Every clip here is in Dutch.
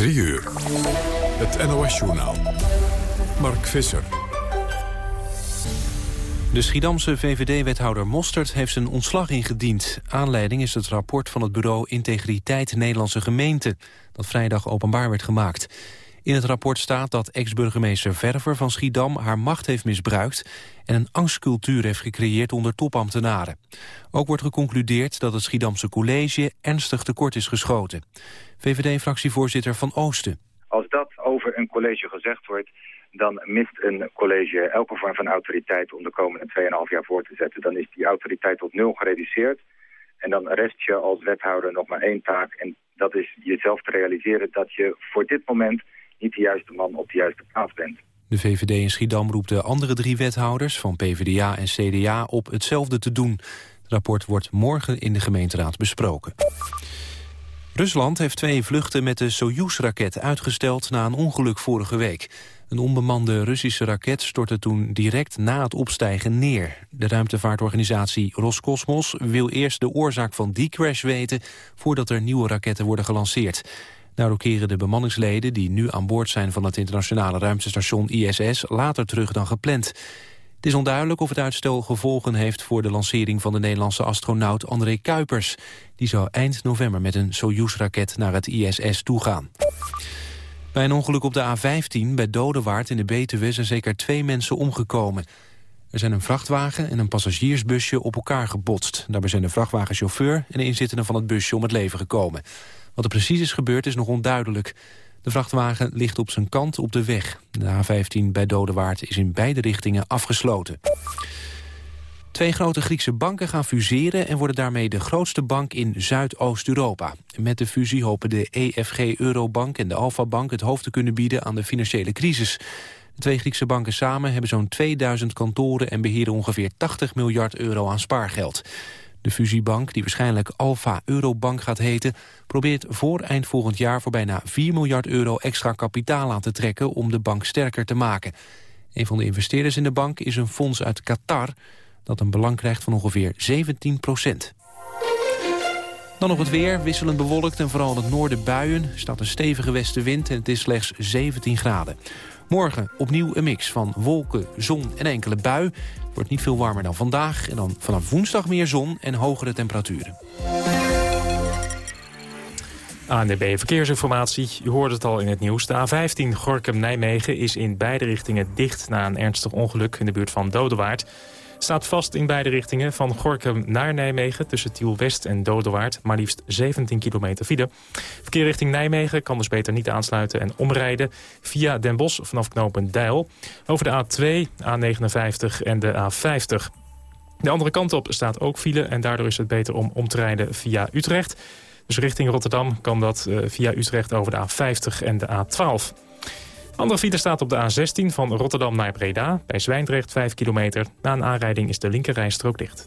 3 uur. Het NOS-journaal. Mark Visser. De Schiedamse VVD-wethouder Mostert heeft zijn ontslag ingediend. Aanleiding is het rapport van het bureau Integriteit Nederlandse Gemeente... dat vrijdag openbaar werd gemaakt. In het rapport staat dat ex-burgemeester Verver van Schiedam... haar macht heeft misbruikt en een angstcultuur heeft gecreëerd onder topambtenaren. Ook wordt geconcludeerd dat het Schiedamse college ernstig tekort is geschoten. VVD-fractievoorzitter Van Oosten. Als dat over een college gezegd wordt dan mist een college elke vorm van autoriteit om de komende 2,5 jaar voor te zetten. Dan is die autoriteit tot nul gereduceerd. En dan rest je als wethouder nog maar één taak. En dat is jezelf te realiseren dat je voor dit moment niet de juiste man op de juiste plaats bent. De VVD in Schiedam roept de andere drie wethouders van PvdA en CDA op hetzelfde te doen. Het rapport wordt morgen in de gemeenteraad besproken. Rusland heeft twee vluchten met de Soyuz-raket uitgesteld na een ongeluk vorige week. Een onbemande Russische raket stortte toen direct na het opstijgen neer. De ruimtevaartorganisatie Roscosmos wil eerst de oorzaak van die crash weten... voordat er nieuwe raketten worden gelanceerd. Daardoor keren de bemanningsleden die nu aan boord zijn van het internationale ruimtestation ISS later terug dan gepland. Het is onduidelijk of het uitstel gevolgen heeft voor de lancering van de Nederlandse astronaut André Kuipers. Die zou eind november met een Soyuz-raket naar het ISS toegaan. Bij een ongeluk op de A15 bij Dodewaard in de Betuwe zijn zeker twee mensen omgekomen. Er zijn een vrachtwagen en een passagiersbusje op elkaar gebotst. Daarbij zijn de vrachtwagenchauffeur en de inzittenden van het busje om het leven gekomen. Wat er precies is gebeurd is nog onduidelijk. De vrachtwagen ligt op zijn kant op de weg. De A15 bij Dodewaard is in beide richtingen afgesloten. Twee grote Griekse banken gaan fuseren en worden daarmee de grootste bank in Zuidoost-Europa. Met de fusie hopen de EFG Eurobank en de Alpha Bank het hoofd te kunnen bieden aan de financiële crisis. De twee Griekse banken samen hebben zo'n 2000 kantoren en beheren ongeveer 80 miljard euro aan spaargeld. De fusiebank, die waarschijnlijk Alpha Eurobank gaat heten... probeert voor eind volgend jaar voor bijna 4 miljard euro extra kapitaal aan te trekken... om de bank sterker te maken. Een van de investeerders in de bank is een fonds uit Qatar... dat een belang krijgt van ongeveer 17 procent. Dan nog het weer, wisselend bewolkt en vooral in het noorden buien. Er staat een stevige westenwind en het is slechts 17 graden. Morgen opnieuw een mix van wolken, zon en enkele bui. Wordt niet veel warmer dan vandaag. En dan vanaf woensdag meer zon en hogere temperaturen. ANDB Verkeersinformatie. U hoorde het al in het nieuws. De A15 Gorkum-Nijmegen is in beide richtingen dicht... na een ernstig ongeluk in de buurt van Dodewaard staat vast in beide richtingen. Van Gorkum naar Nijmegen tussen Tiel-West en Dodewaard. Maar liefst 17 kilometer file. Verkeer richting Nijmegen kan dus beter niet aansluiten en omrijden... via Den Bosch vanaf knooppunt Deil. Over de A2, A59 en de A50. De andere kant op staat ook file en daardoor is het beter om om te rijden via Utrecht. Dus richting Rotterdam kan dat eh, via Utrecht over de A50 en de A12. Andere file staat op de A16 van Rotterdam naar Breda. Bij Zwijndrecht 5 kilometer. Na een aanrijding is de linkerrijstrook dicht.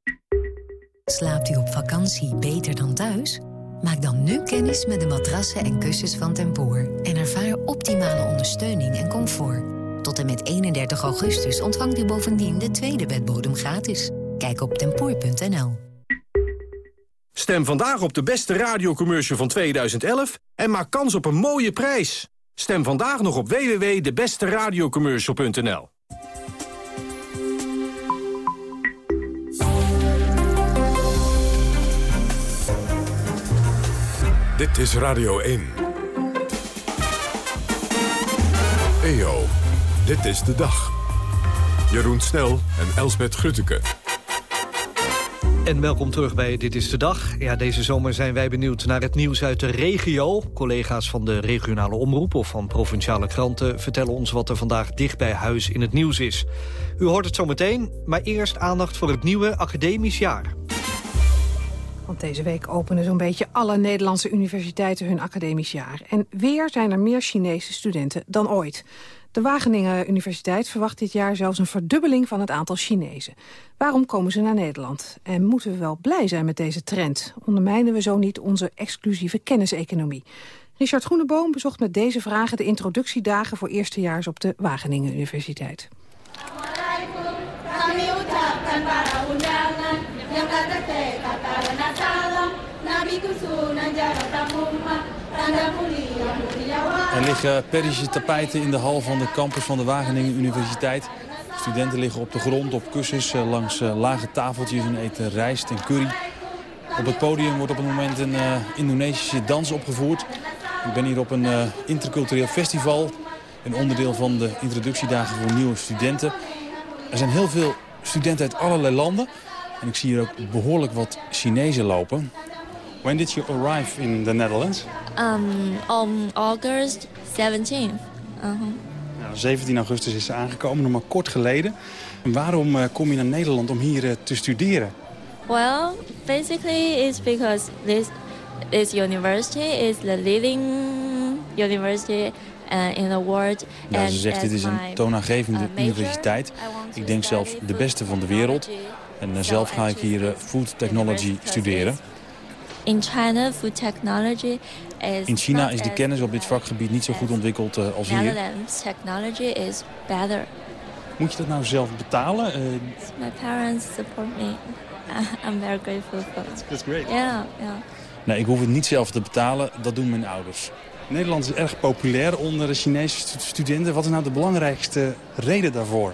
Slaapt u op vakantie beter dan thuis? Maak dan nu kennis met de matrassen en kussens van Tempoor... en ervaar optimale ondersteuning en comfort. Tot en met 31 augustus ontvangt u bovendien de tweede bedbodem gratis. Kijk op tempoor.nl. Stem vandaag op de beste radiocommercial van 2011 en maak kans op een mooie prijs. Stem vandaag nog op www.debesteradiocommercial.nl. Dit is Radio 1. EO, dit is de dag. Jeroen Snel en Elsbet Grutteke. En welkom terug bij Dit is de Dag. Ja, deze zomer zijn wij benieuwd naar het nieuws uit de regio. Collega's van de regionale omroep of van provinciale kranten... vertellen ons wat er vandaag dicht bij huis in het nieuws is. U hoort het zo meteen, maar eerst aandacht voor het nieuwe academisch jaar. Want deze week openen zo'n beetje alle Nederlandse universiteiten hun academisch jaar. En weer zijn er meer Chinese studenten dan ooit. De Wageningen Universiteit verwacht dit jaar zelfs een verdubbeling van het aantal Chinezen. Waarom komen ze naar Nederland? En moeten we wel blij zijn met deze trend? Ondermijnen we zo niet onze exclusieve kenniseconomie? Richard Groeneboom bezocht met deze vragen de introductiedagen voor eerstejaars op de Wageningen Universiteit. Er liggen Perische tapijten in de hal van de campus van de Wageningen Universiteit. Studenten liggen op de grond, op kussens, eh, langs eh, lage tafeltjes en eten rijst en curry. Op het podium wordt op het moment een uh, Indonesische dans opgevoerd. Ik ben hier op een intercultureel festival. Een onderdeel van de introductiedagen voor nieuwe studenten. Er zijn heel veel studenten uit allerlei landen. En ik zie hier ook behoorlijk wat Chinezen lopen. When did you arrive in the Netherlands? Um, on August 17th. Uh -huh. nou, 17 augustus is ze aangekomen, nog maar kort geleden. En waarom uh, kom je naar Nederland om hier uh, te studeren? Well, basically it's because this this university is the leading university uh, in the world. Ja, ze zegt dit is een toonaangevende universiteit. Ik denk zelfs de beste van de wereld. En zelf ga ik hier food technology studeren. In China, food technology is In China is de kennis op dit vakgebied niet zo goed ontwikkeld uh, als hier. Technology is better. Moet je dat nou zelf betalen? Uh, My parents support me. I'm very grateful for it. That's great. Ja, yeah, ja. Yeah. Nee, ik hoef het niet zelf te betalen. Dat doen mijn ouders. Nederland is erg populair onder de Chinese studenten. Wat is nou de belangrijkste reden daarvoor?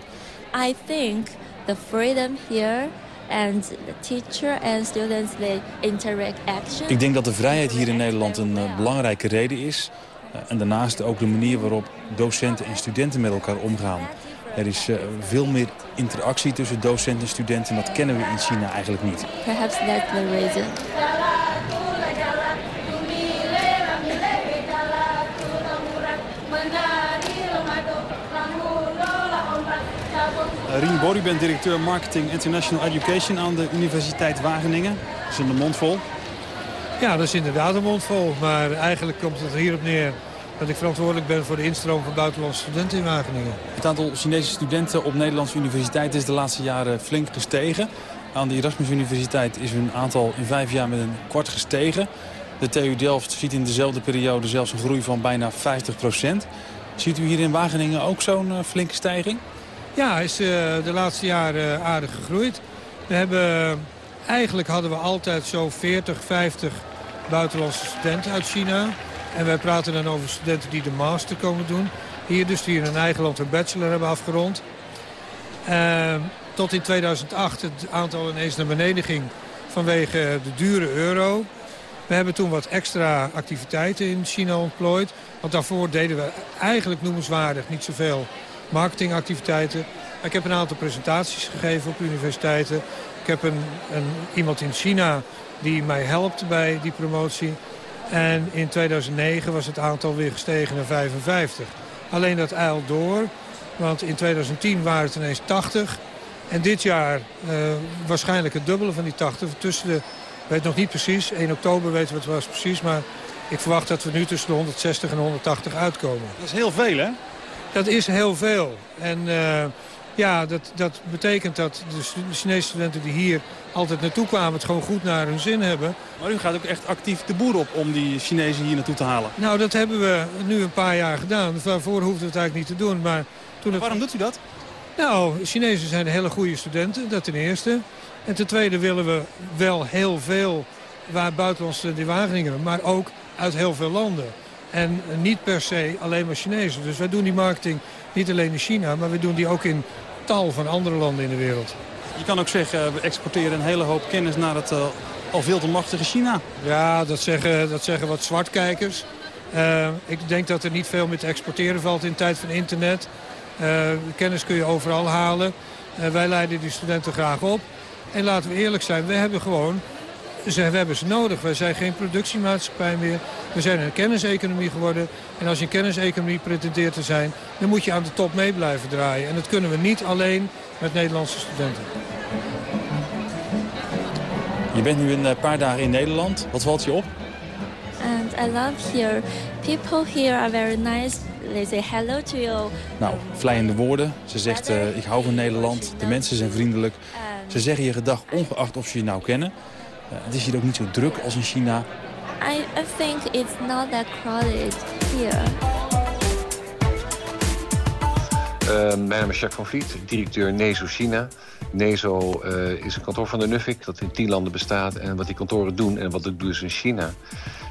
I think the freedom here and the teacher and students they interaction. Ik denk dat de vrijheid hier in Nederland een uh, belangrijke reden is. Uh, en daarnaast ook de manier waarop docenten en studenten met elkaar omgaan. Er is uh, veel meer interactie tussen docenten en studenten. En dat kennen we in China eigenlijk niet. Perhaps that's the reason. Rien bent directeur Marketing International Education aan de Universiteit Wageningen. Dat is een mond vol. Ja, dat is inderdaad een mond vol. Maar eigenlijk komt het hierop neer dat ik verantwoordelijk ben voor de instroom van buitenlandse studenten in Wageningen. Het aantal Chinese studenten op Nederlandse universiteiten is de laatste jaren flink gestegen. Aan de Erasmus Universiteit is hun aantal in vijf jaar met een kwart gestegen. De TU Delft ziet in dezelfde periode zelfs een groei van bijna 50 procent. Ziet u hier in Wageningen ook zo'n uh, flinke stijging? Ja, is uh, de laatste jaren aardig gegroeid. We hebben, eigenlijk hadden we altijd zo 40, 50 buitenlandse studenten uit China. En wij praten dan over studenten die de master komen doen. Hier dus die in hun eigen land hun bachelor hebben afgerond. Uh, tot in 2008 het aantal ineens naar beneden ging vanwege de dure euro. We hebben toen wat extra activiteiten in China ontplooid. Want daarvoor deden we eigenlijk noemenswaardig niet zoveel marketingactiviteiten. Ik heb een aantal presentaties gegeven op universiteiten. Ik heb een, een, iemand in China die mij helpt bij die promotie. En in 2009 was het aantal weer gestegen naar 55. Alleen dat eilt door, want in 2010 waren het ineens 80. En dit jaar uh, waarschijnlijk het dubbele van die 80. Tussen de, weet nog niet precies, 1 oktober weten we het was precies. Maar ik verwacht dat we nu tussen de 160 en 180 uitkomen. Dat is heel veel, hè? Dat is heel veel. En uh, ja, dat, dat betekent dat de Chinese studenten die hier altijd naartoe kwamen... het gewoon goed naar hun zin hebben. Maar u gaat ook echt actief de boer op om die Chinezen hier naartoe te halen? Nou, dat hebben we nu een paar jaar gedaan. Daarvoor hoefden we het eigenlijk niet te doen. Maar toen maar waarom doet u dat? Nou, Chinezen zijn hele goede studenten, dat ten eerste. En ten tweede willen we wel heel veel waar buitenlandse studenten in Wageningen... maar ook uit heel veel landen. En niet per se alleen maar Chinezen. Dus wij doen die marketing niet alleen in China, maar we doen die ook in tal van andere landen in de wereld. Je kan ook zeggen, we exporteren een hele hoop kennis naar het uh, al veel te machtige China. Ja, dat zeggen, dat zeggen wat zwartkijkers. Uh, ik denk dat er niet veel meer te exporteren valt in de tijd van internet. Uh, kennis kun je overal halen. wij leiden die studenten graag op. En laten we eerlijk zijn, we hebben gewoon we hebben ze nodig. Wij zijn geen productiemaatschappij meer. We zijn een kenniseconomie geworden. En als je een kenniseconomie pretendeert te zijn... dan moet je aan de top mee blijven draaien. En dat kunnen we niet alleen met Nederlandse studenten. Je bent nu een paar dagen in Nederland. Wat valt je op? And I love here. People here are very nice. They say hello to you. Nou, vlijende woorden. Ze zegt, uh, ik hou van Nederland. De mensen zijn vriendelijk. Ze zeggen je gedag ongeacht of ze je nou kennen. Uh, het is hier ook niet zo druk als in China. I, I think it's not that crowded here. Uh, mijn naam is Jacques van Vliet, directeur NESO China. NESO uh, is een kantoor van de NUFIC dat in tien landen bestaat. En wat die kantoren doen en wat ik doe dus in China...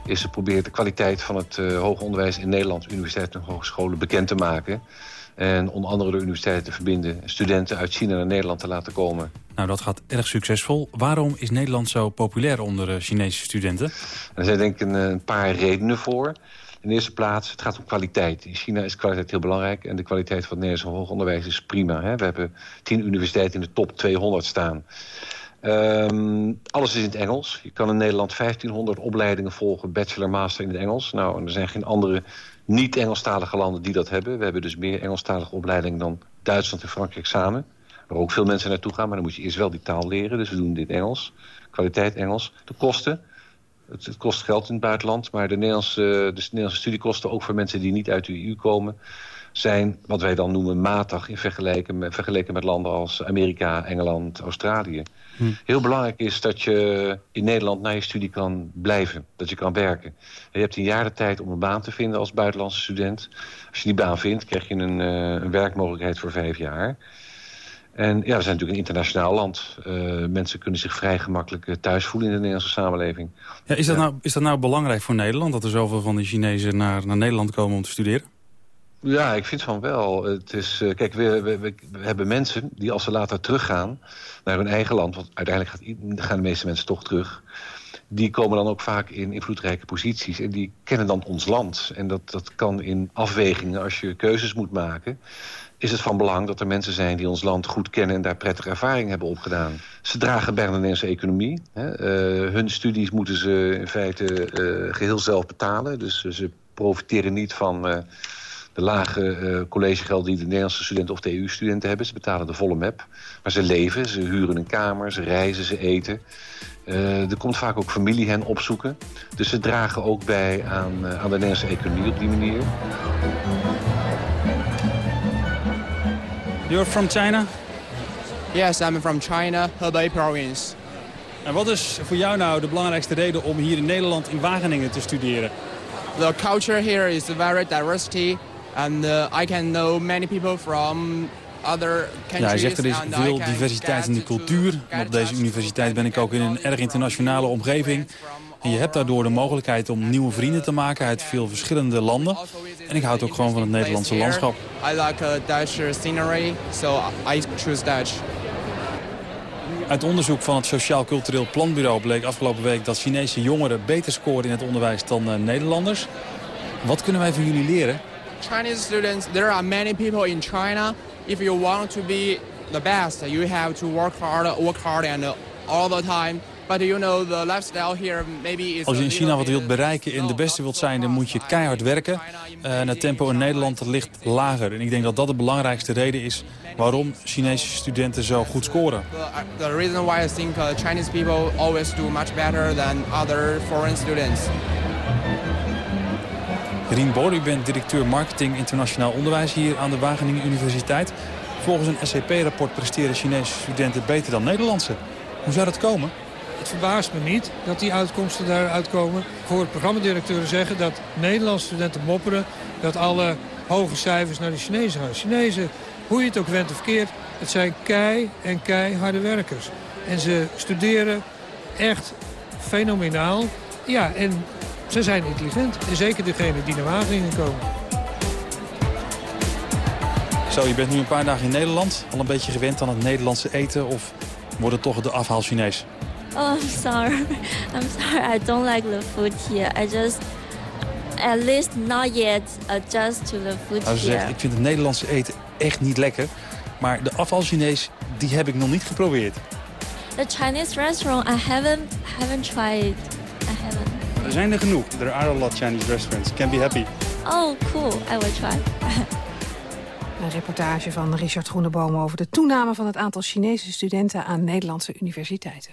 is ze proberen de kwaliteit van het uh, hoger onderwijs in Nederland... universiteiten en hogescholen bekend te maken. En onder andere de universiteiten te verbinden... studenten uit China naar Nederland te laten komen. Nou, dat gaat erg succesvol. Waarom is Nederland zo populair onder uh, Chinese studenten? Er zijn denk ik een, een paar redenen voor... In de eerste plaats, het gaat om kwaliteit. In China is kwaliteit heel belangrijk. En de kwaliteit van het Nederlandse hoger onderwijs is prima. Hè? We hebben tien universiteiten in de top 200 staan. Um, alles is in het Engels. Je kan in Nederland 1500 opleidingen volgen, bachelor, master in het Engels. Nou, er zijn geen andere niet-Engelstalige landen die dat hebben. We hebben dus meer Engelstalige opleidingen dan Duitsland en Frankrijk samen. Waar ook veel mensen naartoe gaan, maar dan moet je eerst wel die taal leren. Dus we doen dit Engels. Kwaliteit Engels. De kosten. Het, het, kost geld in het buitenland, maar de Nederlandse, de Nederlandse studiekosten... ook voor mensen die niet uit de EU komen... zijn wat wij dan noemen matig in vergelijking met, vergeleken met landen als Amerika, Engeland, Australië. Hm. Heel belangrijk is dat je in Nederland na je studie kan blijven. Dat je kan werken. je hebt een jaar de tijd om een baan te vinden als buitenlandse student. Als je die baan vindt, krijg je een, uh, een werkmogelijkheid voor vijf jaar... En ja, we zijn natuurlijk een internationaal land. Uh, mensen kunnen zich vrij gemakkelijk uh, thuis voelen in de Nederlandse samenleving. Ja, is, dat ja. nou, is dat nou belangrijk voor Nederland... dat er zoveel van die Chinezen naar, naar Nederland komen om te studeren? Ja, ik vind van wel. Het is, uh, kijk, we, we, we, hebben mensen die als ze later teruggaan naar hun eigen land... want uiteindelijk gaat, gaan de meeste mensen toch terug... die komen dan ook vaak in invloedrijke posities. En die kennen dan ons land. En dat, dat kan in afwegingen als je keuzes moet maken is het van belang dat er mensen zijn die ons land goed kennen... en daar prettige ervaring hebben opgedaan. Ze dragen bij de Nederlandse economie. Hè. Uh, hun studies moeten ze in feite uh, geheel zelf betalen. Dus ze profiteren niet van de lage collegegelden... die de Nederlandse studenten of de EU-studenten hebben. Ze betalen de volle map. Maar ze leven, ze huren een kamer, ze reizen, ze eten. er komt vaak ook familie hen opzoeken. Dus ze dragen ook bij aan, aan de Nederlandse economie op die manier. You're from China? Yes, I'm from China, Hebei province. En wat is voor jou nou de belangrijkste reden om hier in Nederland in Wageningen te studeren? The culture here is very diversity and uh, I can know many people from other countries. Ja, hij zegt er is veel diversiteit in de cultuur. En op deze universiteit ben ik ook in een erg internationale omgeving. En je hebt daardoor de mogelijkheid om nieuwe vrienden te maken uit veel verschillende landen. En ik houd ook gewoon van het Nederlandse landschap. I like uh, Dutch scenery, so I choose Dutch. Uit onderzoek van het Sociaal Cultureel Planbureau bleek afgelopen week dat Chinese jongeren beter scoren in het onderwijs dan uh, Nederlanders. Wat kunnen wij van jullie leren? Chinese students, there are many people in China. If you want to be the best, you have to work hard, work hard and all the time. But you know, the lifestyle here maybe is Als je in China wat wilt bereiken en de beste wilt zijn, dan moet je keihard werken. Uh, en het tempo in Nederland ligt lager. En ik denk dat dat de belangrijkste reden is waarom Chinese studenten zo goed scoren. The, the reason why I think uh, Chinese people always do much better than other foreign students. Rien Boor, u bent directeur marketing internationaal onderwijs hier aan de Wageningen Universiteit. Volgens een SCP-rapport presteren Chinese studenten beter dan Nederlandse. Hoe zou dat komen? Het verbaast me niet dat die uitkomsten daaruit komen. Voor het programmadirecteuren zeggen dat Nederlandse studenten mopperen... dat alle hoge cijfers naar de Chinezen gaan. Chinezen, hoe je het ook went of keert, het zijn kei en keiharde werkers. En ze studeren echt fenomenaal. Ja, en ze zijn intelligent. En zeker degenen die naar Wageningen komen. Zo, je bent nu een paar dagen in Nederland. Al een beetje gewend aan het Nederlandse eten of wordt het toch de afhaal Chinees? Oh, I'm sorry. I'm sorry. I don't like the food here. I just, at least not yet, adjust to the food nou, ze here. Zegt, ik vind het Nederlandse eten echt niet lekker. Maar de afval Chinees, die heb ik nog niet geprobeerd. The Chinese restaurant, I haven't, haven't tried. I haven't. Er zijn er genoeg. There are a lot Chinese restaurants. Can be happy. Oh, cool. I will try. Een reportage van Richard Groeneboom over de toename van het aantal Chinese studenten aan Nederlandse universiteiten.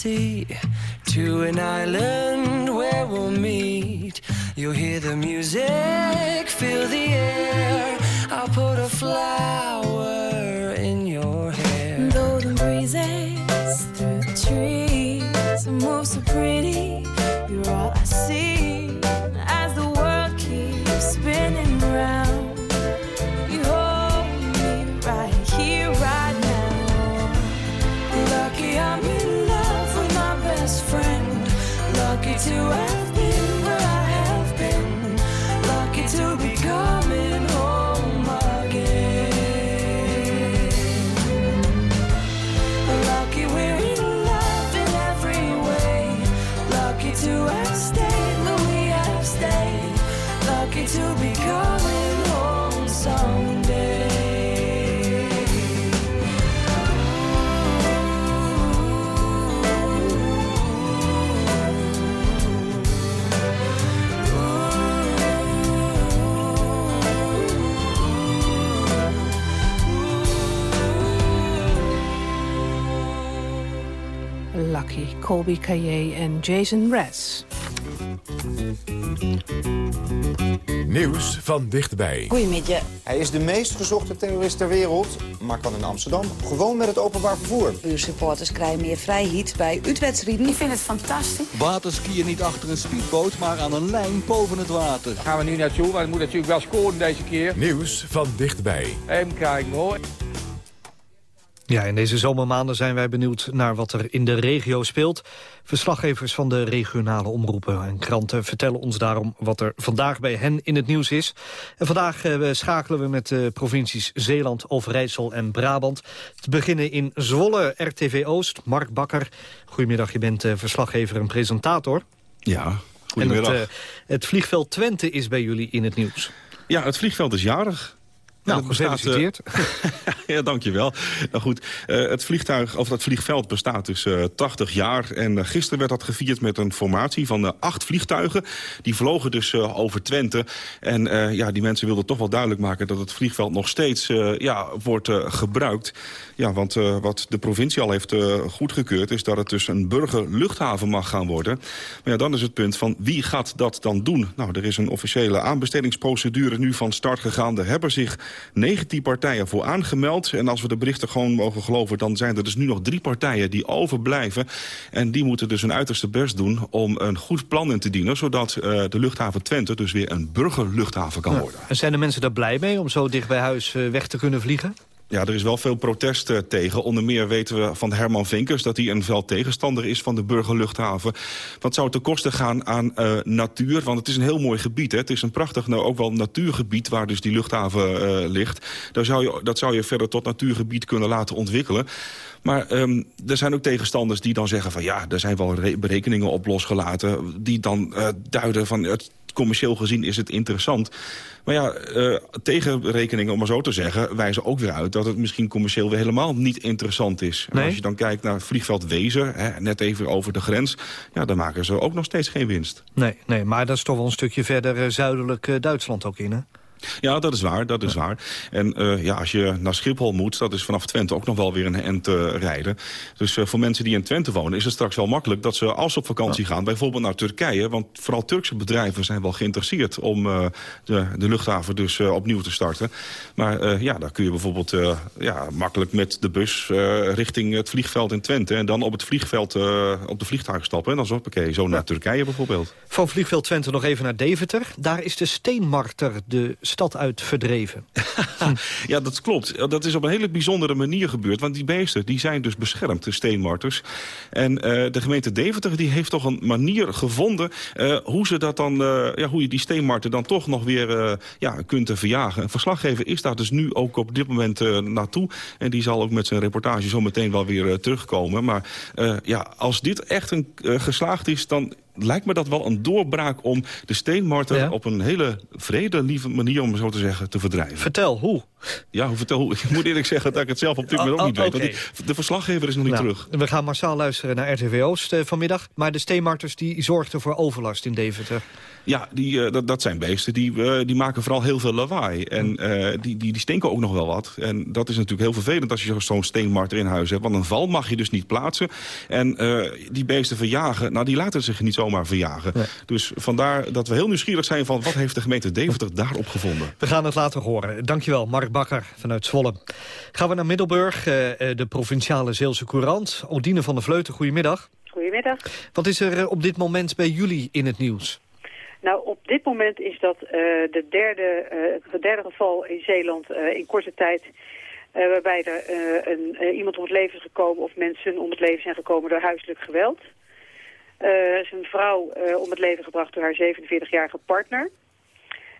Sea to an island where we'll meet. You'll hear the music, feel the air. I'll put a flower in your hair. Golden breezes through the trees move so pretty. Colby Caillé en Jason Mraz. Nieuws van dichtbij. Goedemiddag. Hij is de meest gezochte terrorist ter wereld, maar kan in Amsterdam gewoon met het openbaar vervoer. Buursupporters krijgen meer vrijheid bij uitwedstrijden. Ik vind het fantastisch. Waterskiën niet achter een speedboot, maar aan een lijn boven het water. Gaan we nu naartoe, want het moet natuurlijk wel scoren deze keer. Nieuws van dichtbij. Even kijken hoor. Ja, in deze zomermaanden zijn wij benieuwd naar wat er in de regio speelt. Verslaggevers van de regionale omroepen en kranten vertellen ons daarom wat er vandaag bij hen in het nieuws is. En vandaag eh, schakelen we met de provincies Zeeland, Overijssel en Brabant. Te beginnen in Zwolle, RTV Oost. Mark Bakker, goedemiddag, je bent eh, verslaggever en presentator. Ja, goedemiddag. En het, eh, het vliegveld Twente is bij jullie in het nieuws. Ja, het vliegveld is jarig. Nou, gefeliciteerd. ja, dankjewel. Nou goed, eh, het vliegtuig, of het vliegveld bestaat dus eh 80 jaar. En eh, gisteren werd dat gevierd met een formatie van eh, acht vliegtuigen. Die vlogen dus eh, over Twente. En eh, ja, die mensen wilden toch wel duidelijk maken... dat het vliegveld nog steeds eh, ja, wordt eh, gebruikt. Ja, want eh, wat de provincie al heeft eh, goedgekeurd... is dat het dus een burgerluchthaven mag gaan worden. Maar ja, dan is het punt van wie gaat dat dan doen? Nou, er is een officiële aanbestedingsprocedure nu van start gegaan. Er hebben zich 19 partijen voor aangemeld. En als we de berichten gewoon mogen geloven... dan zijn er dus nu nog drie partijen die overblijven. En die moeten dus hun uiterste best doen om een goed plan in te dienen... zodat eh, de luchthaven Twente dus weer een burgerluchthaven kan worden. En zijn de mensen daar blij mee om zo dicht bij huis eh, weg te kunnen vliegen? Ja, er is wel veel protest eh, tegen. Onder meer weten we van Herman Vinkers dat hij een fel tegenstander is van de burgerluchthaven. Wat zou ten koste gaan aan eh, natuur? Want het is een heel mooi gebied. Hè? Het is een prachtig, nou ook wel natuurgebied waar dus die luchthaven eh, ligt. Daar zou je, dat zou je verder tot natuurgebied kunnen laten ontwikkelen. Maar ehm, er zijn ook tegenstanders die dan zeggen van... ja, er zijn wel re- berekeningen op losgelaten... die dan eh, duiden van het commercieel gezien is het interessant. Maar ja, eh, tegenrekeningen, om maar zo te zeggen... wijzen ook weer uit dat het misschien commercieel weer helemaal niet interessant is. En als je dan kijkt naar vliegveld Wezen, hè, net even over de grens... ja, dan maken ze ook nog steeds geen winst. Nee, nee, maar dat is toch wel een stukje verder eh, zuidelijk Duitsland ook in, hè? Ja, dat is waar, dat is waar. En eh, ja, als je naar Schiphol moet, dat is vanaf Twente ook nog wel weer een end eh, rijden. Dus eh, voor mensen die in Twente wonen is het straks wel makkelijk... dat ze als ze op vakantie gaan, bijvoorbeeld naar Turkije... want vooral Turkse bedrijven zijn wel geïnteresseerd... om eh, de, de luchthaven dus opnieuw te starten. Maar ja, daar kun je bijvoorbeeld ja, makkelijk met de bus... richting het vliegveld in Twente... en dan op het vliegveld op de vliegtuig stappen... en dan zo, hoppakee, zo naar Turkije bijvoorbeeld. Van vliegveld Twente nog even naar Deventer. Daar is de steenmarter de stad uit verdreven. Ja, dat klopt. Dat is op een hele bijzondere manier gebeurd. Want die beesten die zijn dus beschermd, de steenmarters. En eh, de gemeente Deventer die heeft toch een manier gevonden... eh, hoe, ze dat dan, eh, ja, hoe je die steenmarter dan toch nog weer ja, kunt verjagen. Een verslaggever is daar dus nu ook op dit moment naartoe. En die zal ook met zijn reportage zo meteen wel weer terugkomen. Maar ja, als dit echt een, geslaagd is... dan lijkt me dat wel een doorbraak om de steenmarter... Ja. op een hele vrede, lieve manier, om zo te zeggen, te verdrijven. Vertel, hoe? Ja, hoe vertel, ik moet eerlijk zeggen dat ik het zelf op dit moment ook Oh, niet weet. Want die- de verslaggever is nog niet Nou, terug. We gaan massaal luisteren naar RTV Oost eh, vanmiddag. Maar de steenmarters die zorgden voor overlast in Deventer. Ja, die, eh, dat, dat zijn beesten. Die, eh, die maken vooral heel veel lawaai. En eh, die, die, die stinken ook nog wel wat. En dat is natuurlijk heel vervelend als je zo'n steenmarter in huis hebt. Want een val mag je dus niet plaatsen. En eh, die beesten verjagen, nou die laten zich niet zomaar verjagen. Dus vandaar dat we heel nieuwsgierig zijn van... wat heeft de gemeente Deventer daarop gevonden? We gaan het later horen. Dankjewel, Mark Bakker vanuit Zwolle. Gaan we naar Middelburg, eh, eh, de provinciale Zeelse Courant. Odine van der Vleuten, goedemiddag. Goedemiddag. Wat is er eh, op dit moment bij jullie in het nieuws? Nou, op dit moment is dat de derde, eh, het derde geval in Zeeland in korte tijd... waarbij er een, iemand om het leven is gekomen of mensen om het leven zijn gekomen door huiselijk geweld. Er is een vrouw om het leven gebracht door haar 47-jarige partner.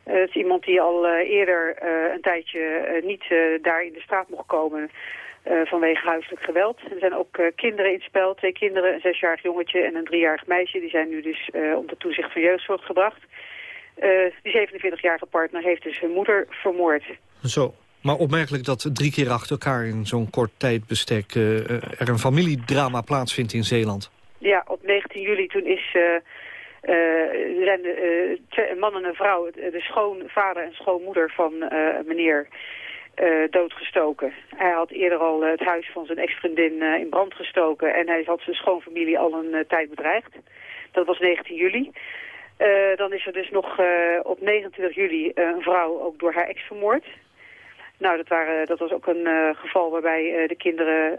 Eh, Het is iemand die al eh, eerder eh, een tijdje niet daar in de straat mocht komen vanwege huiselijk geweld. Er zijn ook kinderen in het spel, twee kinderen, een zesjarig jongetje en een driejarig meisje. Die zijn nu dus onder toezicht van jeugdzorg gebracht. Die 47-jarige partner heeft dus hun moeder vermoord. Zo. Maar opmerkelijk dat drie keer achter elkaar in zo'n kort tijdbestek... er een familiedrama plaatsvindt in Zeeland. Ja, op 19 juli toen is... er zijn de, twee- een man en een vrouw, de schoonvader en schoonmoeder van eh, meneer, doodgestoken. Hij had eerder al het huis van zijn ex-vriendin in brand gestoken en hij had zijn schoonfamilie al een tijd bedreigd. Dat was 19 juli. Dan is er dus nog op 29 juli een vrouw ook door haar ex vermoord. Nou, dat, dat was ook een geval waarbij de kinderen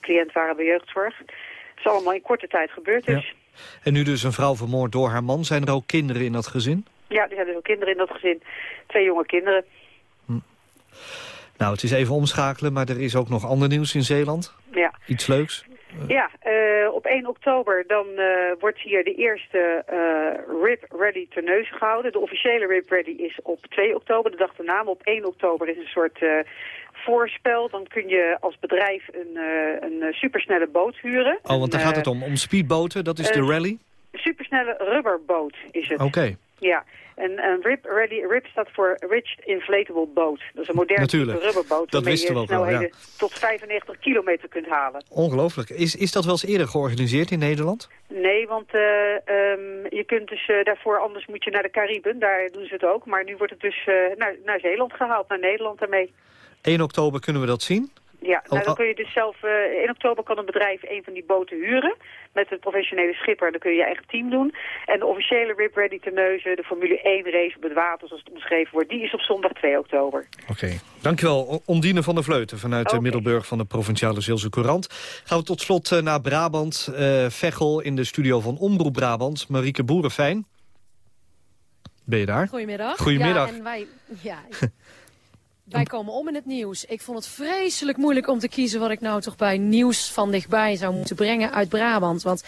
cliënt waren bij jeugdzorg. Het is allemaal in korte tijd gebeurd dus. En nu dus een vrouw vermoord door haar man. Zijn er ook kinderen in dat gezin? Ja, er zijn dus ook kinderen in dat gezin. Twee jonge kinderen. Nou, het is even omschakelen, maar er is ook nog ander nieuws in Zeeland. Ja, Iets leuks. ja eh, op 1 oktober dan eh, wordt hier de eerste eh RIP Ready Terneuzen gehouden. De officiële RIP Ready is op 2 oktober, de dag daarna. Maar op 1 oktober is een soort eh, voorspel. Dan kun je als bedrijf een, eh, een eh, supersnelle boot huren. Oh, want daar gaat het eh, om. Om speedboten, dat is de rally? Supersnelle rubberboot is het. Oké. Ja, en een RIP, ready, RIP staat voor Rich Inflatable Boat. Dat is een moderne Natuurlijk. rubberboot Dat wisten we je ook wel, snelheden tot 95 kilometer kunt halen. Ongelooflijk. Is, is dat wel eens eerder georganiseerd in Nederland? Nee, want eh, ehm, je kunt dus daarvoor, anders moet je naar de Cariben, daar doen ze het ook. Maar nu wordt het dus naar, naar Zeeland gehaald, naar Nederland daarmee. 1 oktober kunnen we dat zien. Ja, nou Oh, dan oh. kun je dus zelf, eh 1 oktober kan een bedrijf een van die boten huren met een professionele schipper. Dan kun je je eigen team doen. En de officiële RIP Ready Terneuzen, de Formule 1 race op het water zoals het omschreven wordt, die is op zondag 2 oktober. Oké. Dankjewel, Ondine van der Vleuten vanuit de Middelburg van de Provinciale Zeelse Courant. Gaan we tot slot eh, naar Brabant. eh Veghel in de studio van Omroep Brabant. Marieke Boerenfijn. Ben je daar? Goedemiddag. Goedemiddag. Ja, en wij, ja, wij komen om in het nieuws. Ik vond het vreselijk moeilijk om te kiezen wat ik nou toch bij nieuws van dichtbij zou moeten brengen uit Brabant. Want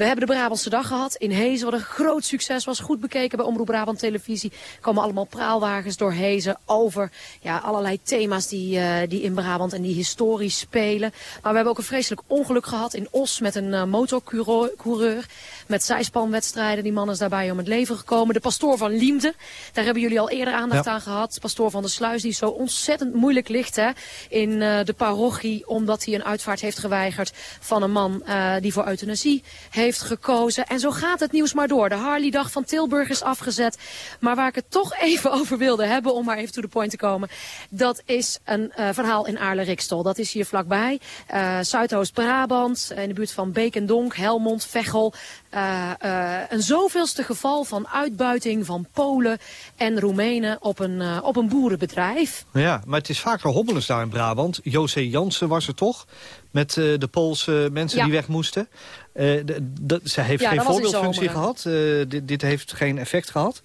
We hebben de Brabantse Dag gehad in Hezen, wat een groot succes was. Goed bekeken bij Omroep Brabant Televisie. Er komen allemaal praalwagens door Hezen over ja, allerlei thema's die, uh, die in Brabant en die historisch spelen. Maar we hebben ook een vreselijk ongeluk gehad in Os met een uh, motorcoureur. Met zijspanwedstrijden. Die man is daarbij om het leven gekomen. De pastoor van Liemde, daar hebben jullie al eerder aandacht ja. aan gehad. Pastoor van de Sluis, die zo ontzettend moeilijk ligt hè, in uh, de parochie. Omdat hij een uitvaart heeft geweigerd van een man die voor euthanasie heeft gekozen. En zo gaat het nieuws maar door. De Harley-dag van Tilburg is afgezet. Maar waar ik het toch even over wilde hebben, om maar even to the point te komen. Dat is een uh, verhaal in Aarle-Rikstol. Dat is hier vlakbij. Uh, Zuidoost-Brabant, in de buurt van Beek en Donk, Helmond, Veghel. Uh, uh, een zoveelste geval van uitbuiting van Polen en Roemenen op een, uh, op een boerenbedrijf. Ja, maar het is vaker hobbelens daar in Brabant. José Jansen was er toch? Met de Poolse mensen ja. die weg moesten. Ze heeft ja, geen voorbeeldfunctie gehad. Dit, dit heeft geen effect gehad.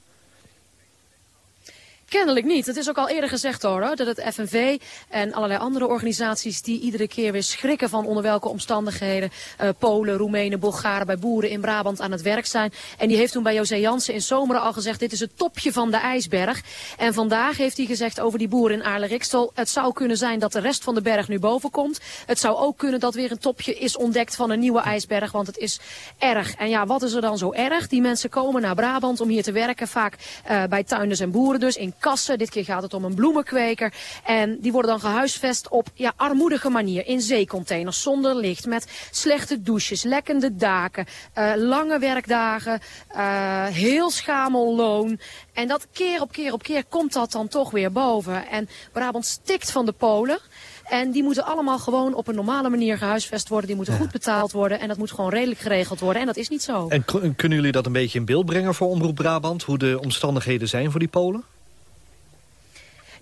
Kennelijk niet. Het is ook al eerder gezegd hoor, dat het FNV en allerlei andere organisaties die iedere keer weer schrikken van onder welke omstandigheden uh, Polen, Roemenen, Bulgaren bij boeren in Brabant aan het werk zijn. En die heeft toen bij José Jansen in Zomeren al gezegd, dit is het topje van de ijsberg. En vandaag heeft hij gezegd over die boeren in Aarle-Rikstel, het zou kunnen zijn dat de rest van de berg nu boven komt. Het zou ook kunnen dat weer een topje is ontdekt van een nieuwe ijsberg, want het is erg. En ja, wat is er dan zo erg? Die mensen komen naar Brabant om hier te werken, vaak uh, bij tuinders en boeren dus, in kassen. Dit keer gaat het om een bloemenkweker. En die worden dan gehuisvest op ja, armoedige manier. In zeecontainers, zonder licht, met slechte douches, lekkende daken, uh, lange werkdagen, uh, heel schamel loon. En dat keer op keer op keer komt dat dan toch weer boven. En Brabant stikt van de Polen. En die moeten allemaal gewoon op een normale manier gehuisvest worden. Die moeten ja. goed betaald worden. En dat moet gewoon redelijk geregeld worden. En dat is niet zo. En kunnen jullie dat een beetje in beeld brengen voor Omroep Brabant? Hoe de omstandigheden zijn voor die Polen?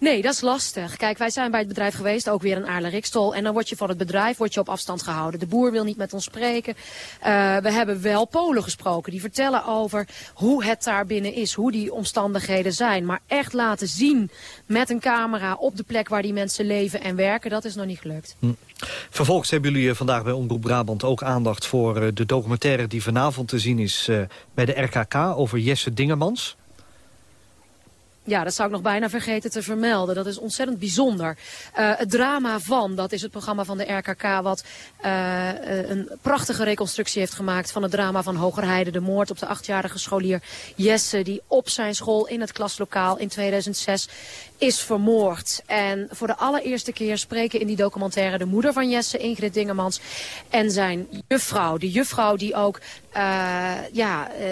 Nee, dat is lastig. Kijk, wij zijn bij het bedrijf geweest, ook weer in Aarle-Rikstol. En dan word je van het bedrijf word je op afstand gehouden. De boer wil niet met ons spreken. Uh, we hebben wel Polen gesproken. Die vertellen over hoe het daar binnen is. Hoe die omstandigheden zijn. Maar echt laten zien met een camera op de plek waar die mensen leven en werken. Dat is nog niet gelukt. Hm. Vervolgens hebben jullie vandaag bij Omroep Brabant ook aandacht voor de documentaire die vanavond te zien is bij de RKK over Jesse Dingemans. Ja, dat zou ik nog bijna vergeten te vermelden. Dat is ontzettend bijzonder. Uh, het drama van, dat is het programma van de RKK... wat uh, een prachtige reconstructie heeft gemaakt van het drama van Hogerheide. De moord op de achtjarige scholier Jesse... die op zijn school in het klaslokaal in 2006 is vermoord. En voor de allereerste keer spreken in die documentaire... de moeder van Jesse, Ingrid Dingemans, en zijn juffrouw. De juffrouw die ook uh, ja, uh,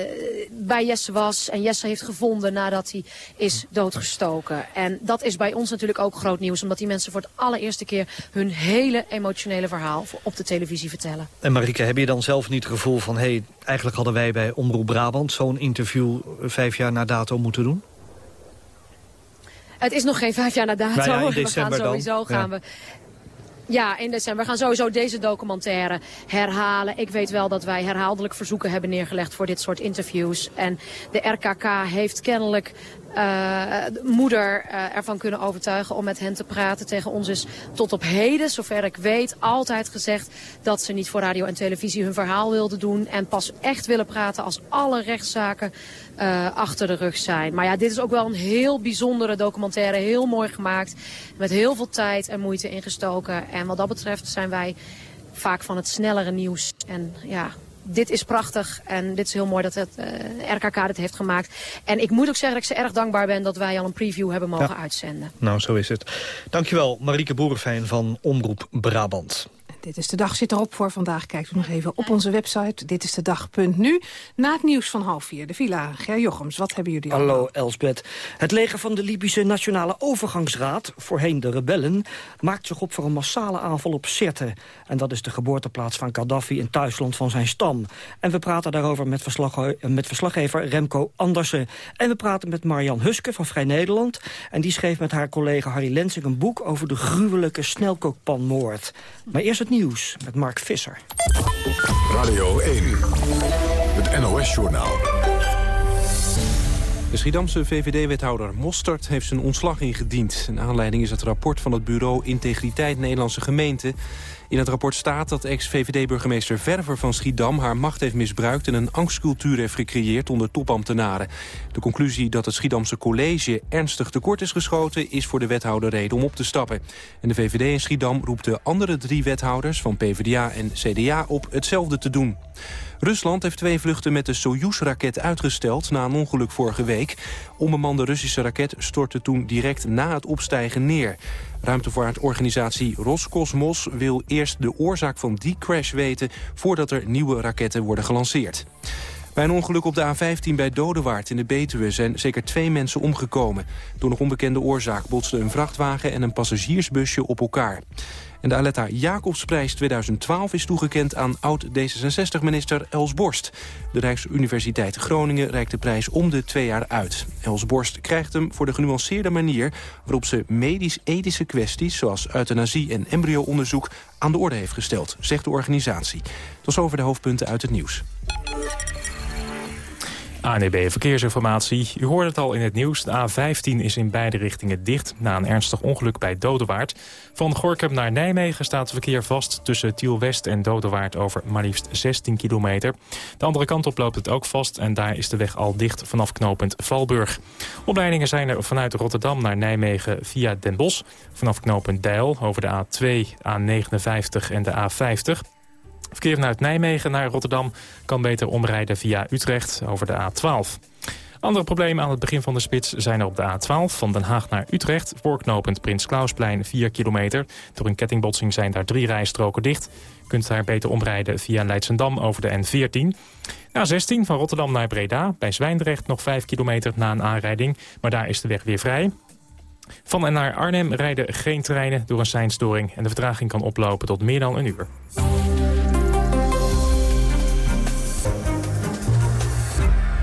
bij Jesse was en Jesse heeft gevonden nadat hij is doodgestoken. En dat is bij ons natuurlijk ook groot nieuws, omdat die mensen voor het allereerste keer hun hele emotionele verhaal op de televisie vertellen. En Marike, heb je dan zelf niet het gevoel van, hé, hey, eigenlijk hadden wij bij Omroep Brabant zo'n interview vijf jaar na dato moeten doen? Het is nog geen vijf jaar na dato. Ja, we gaan sowieso dan. gaan ja. we ja, in december. We gaan sowieso deze documentaire herhalen. Ik weet wel dat wij herhaaldelijk verzoeken hebben neergelegd voor dit soort interviews. En de RKK heeft kennelijk moeder uh, ervan kunnen overtuigen om met hen te praten. Tegen ons is tot op heden, zover ik weet, altijd gezegd dat ze niet voor radio en televisie hun verhaal wilden doen. En pas echt willen praten als alle rechtszaken uh, achter de rug zijn. Maar ja, dit is ook wel een heel bijzondere documentaire. Heel mooi gemaakt. Met heel veel tijd en moeite ingestoken. En wat dat betreft zijn wij vaak van het snellere nieuws. En ja, dit is prachtig en dit is heel mooi dat het uh, RKK dit heeft gemaakt. En ik moet ook zeggen dat ik ze erg dankbaar ben dat wij al een preview hebben mogen ja. uitzenden. Nou, zo is het. Dankjewel, Marieke Boerenfijn van Omroep Brabant. Dit is de dag zit erop voor vandaag. Kijkt u nog even op onze website. Dit is de dag.nu. Na het nieuws van half vier. De villa. Ger Jochems, wat hebben jullie Hallo allemaal? Elsbeth. Het leger van de Libische Nationale Overgangsraad, voorheen de rebellen, maakt zich op voor een massale aanval op Sirte. En dat is de geboorteplaats van Gaddafi in thuisland van zijn stam. En we praten daarover met, verslag, met verslaggever Remco Andersen. En we praten met Marian Huske van Vrij Nederland. En die schreef met haar collega Harry Lensing een boek over de gruwelijke snelkookpanmoord. Maar eerst het nieuws met Mark Visser. Radio 1, het NOS-journaal. De Schiedamse VVD-wethouder Mostert heeft zijn ontslag ingediend. Een aanleiding is het rapport van het bureau Integriteit Nederlandse Gemeenten. In het rapport staat dat ex-VVD-burgemeester Verver van Schiedam... haar macht heeft misbruikt en een angstcultuur heeft gecreëerd onder topambtenaren. De conclusie dat het Schiedamse college ernstig tekort is geschoten... is voor de wethouder reden om op te stappen. En de VVD in Schiedam roept de andere drie wethouders... van PvdA en CDA op hetzelfde te doen. Rusland heeft twee vluchten met de Soyuz-raket uitgesteld... na een ongeluk vorige week. Onbemande Russische raket stortte toen direct na het opstijgen neer. Ruimtevaartorganisatie Roscosmos wil eerst de oorzaak van die crash weten... voordat er nieuwe raketten worden gelanceerd. Bij een ongeluk op de A15 bij Dodewaard in de Betuwe zijn zeker twee mensen omgekomen. Door nog onbekende oorzaak botsten een vrachtwagen en een passagiersbusje op elkaar. En de Aletta Jacobsprijs 2012 is toegekend aan oud-D66-minister Els Borst. De Rijksuniversiteit Groningen reikt de prijs om de twee jaar uit. Els Borst krijgt hem voor de genuanceerde manier... waarop ze medisch-ethische kwesties zoals euthanasie en embryo-onderzoek... aan de orde heeft gesteld, zegt de organisatie. Tot over de hoofdpunten uit het nieuws. ANEB Verkeersinformatie. U hoorde het al in het nieuws. De A15 is in beide richtingen dicht na een ernstig ongeluk bij Dodewaard. Van Gorkum naar Nijmegen staat het verkeer vast tussen Tiel-West en Dodewaard over maar liefst 16 kilometer. De andere kant op loopt het ook vast en daar is de weg al dicht vanaf knooppunt Valburg. Opleidingen zijn er vanuit Rotterdam naar Nijmegen via Den Bosch. Vanaf knooppunt Deil over de A2, A59 en de A50. Verkeer vanuit Nijmegen naar Rotterdam kan beter omrijden via Utrecht over de A12. Andere problemen aan het begin van de spits zijn er op de A12 van Den Haag naar Utrecht. Voorknopend Prins Klausplein 4 kilometer. Door een kettingbotsing zijn daar drie rijstroken dicht. Je kunt daar beter omrijden via Leidsendam over de N14. A16 van Rotterdam naar Breda. Bij Zwijndrecht nog 5 kilometer na een aanrijding. Maar daar is de weg weer vrij. Van en naar Arnhem rijden geen treinen door een seinstoring. En de vertraging kan oplopen tot meer dan een uur.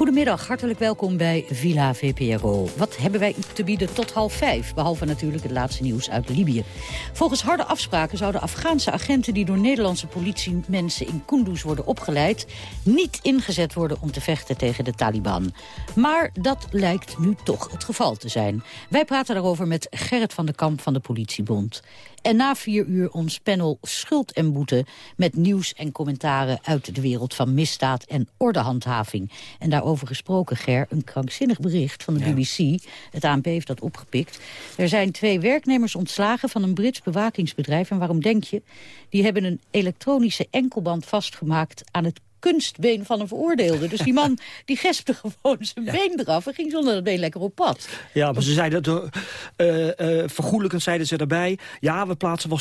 Goedemiddag, hartelijk welkom bij Villa VPRO. Wat hebben wij te bieden tot half vijf? Behalve natuurlijk het laatste nieuws uit Libië. Volgens harde afspraken zouden Afghaanse agenten... die door Nederlandse politiemensen in Kunduz worden opgeleid... niet ingezet worden om te vechten tegen de Taliban. Maar dat lijkt nu toch het geval te zijn. Wij praten daarover met Gerrit van den Kamp van de Politiebond. En na vier uur ons panel Schuld en Boete... met nieuws en commentaren uit de wereld van misdaad en ordehandhaving. En daarover gesproken, Ger, een krankzinnig bericht van de BBC. Het ANP heeft dat opgepikt. Er zijn twee werknemers ontslagen van een Brits bewakingsbedrijf. En waarom denk je? Die hebben een elektronische enkelband vastgemaakt aan het kunstbeen van een veroordeelde. Dus die man die gespte gewoon zijn been eraf... en ging zonder dat been lekker op pad. Ja, maar ze zeiden, uh, uh, vergoedelijkend zeiden ze erbij... ja, we plaatsen wel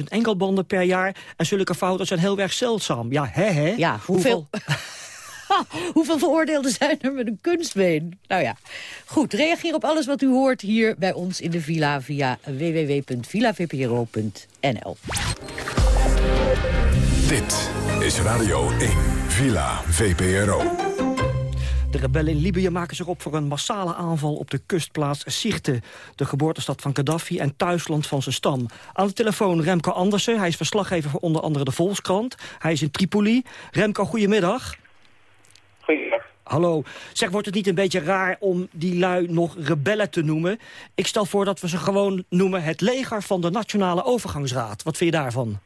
70.000 enkelbanden per jaar... en zulke fouten zijn heel erg zeldzaam. Ja, hè, hè? Ja, hoeveel... Hoeveel veroordeelden zijn er met een kunstbeen? Nou ja, goed. Reageer op alles wat u hoort hier bij ons in de villa... via www.villavpro.nl. Dit is Radio 1, Villa VPRO. De rebellen in Libië maken zich op voor een massale aanval op de kustplaats Sirte, de geboortestad van Gaddafi en thuisland van zijn stam. Aan de telefoon Remco Andersen, hij is verslaggever voor onder andere de Volkskrant. Hij is in Tripoli. Remco, goedemiddag. Goedemiddag. Hallo. Zeg, wordt het niet een beetje raar om die lui nog rebellen te noemen? Ik stel voor dat we ze gewoon noemen het leger van de Nationale Overgangsraad. Wat vind je daarvan?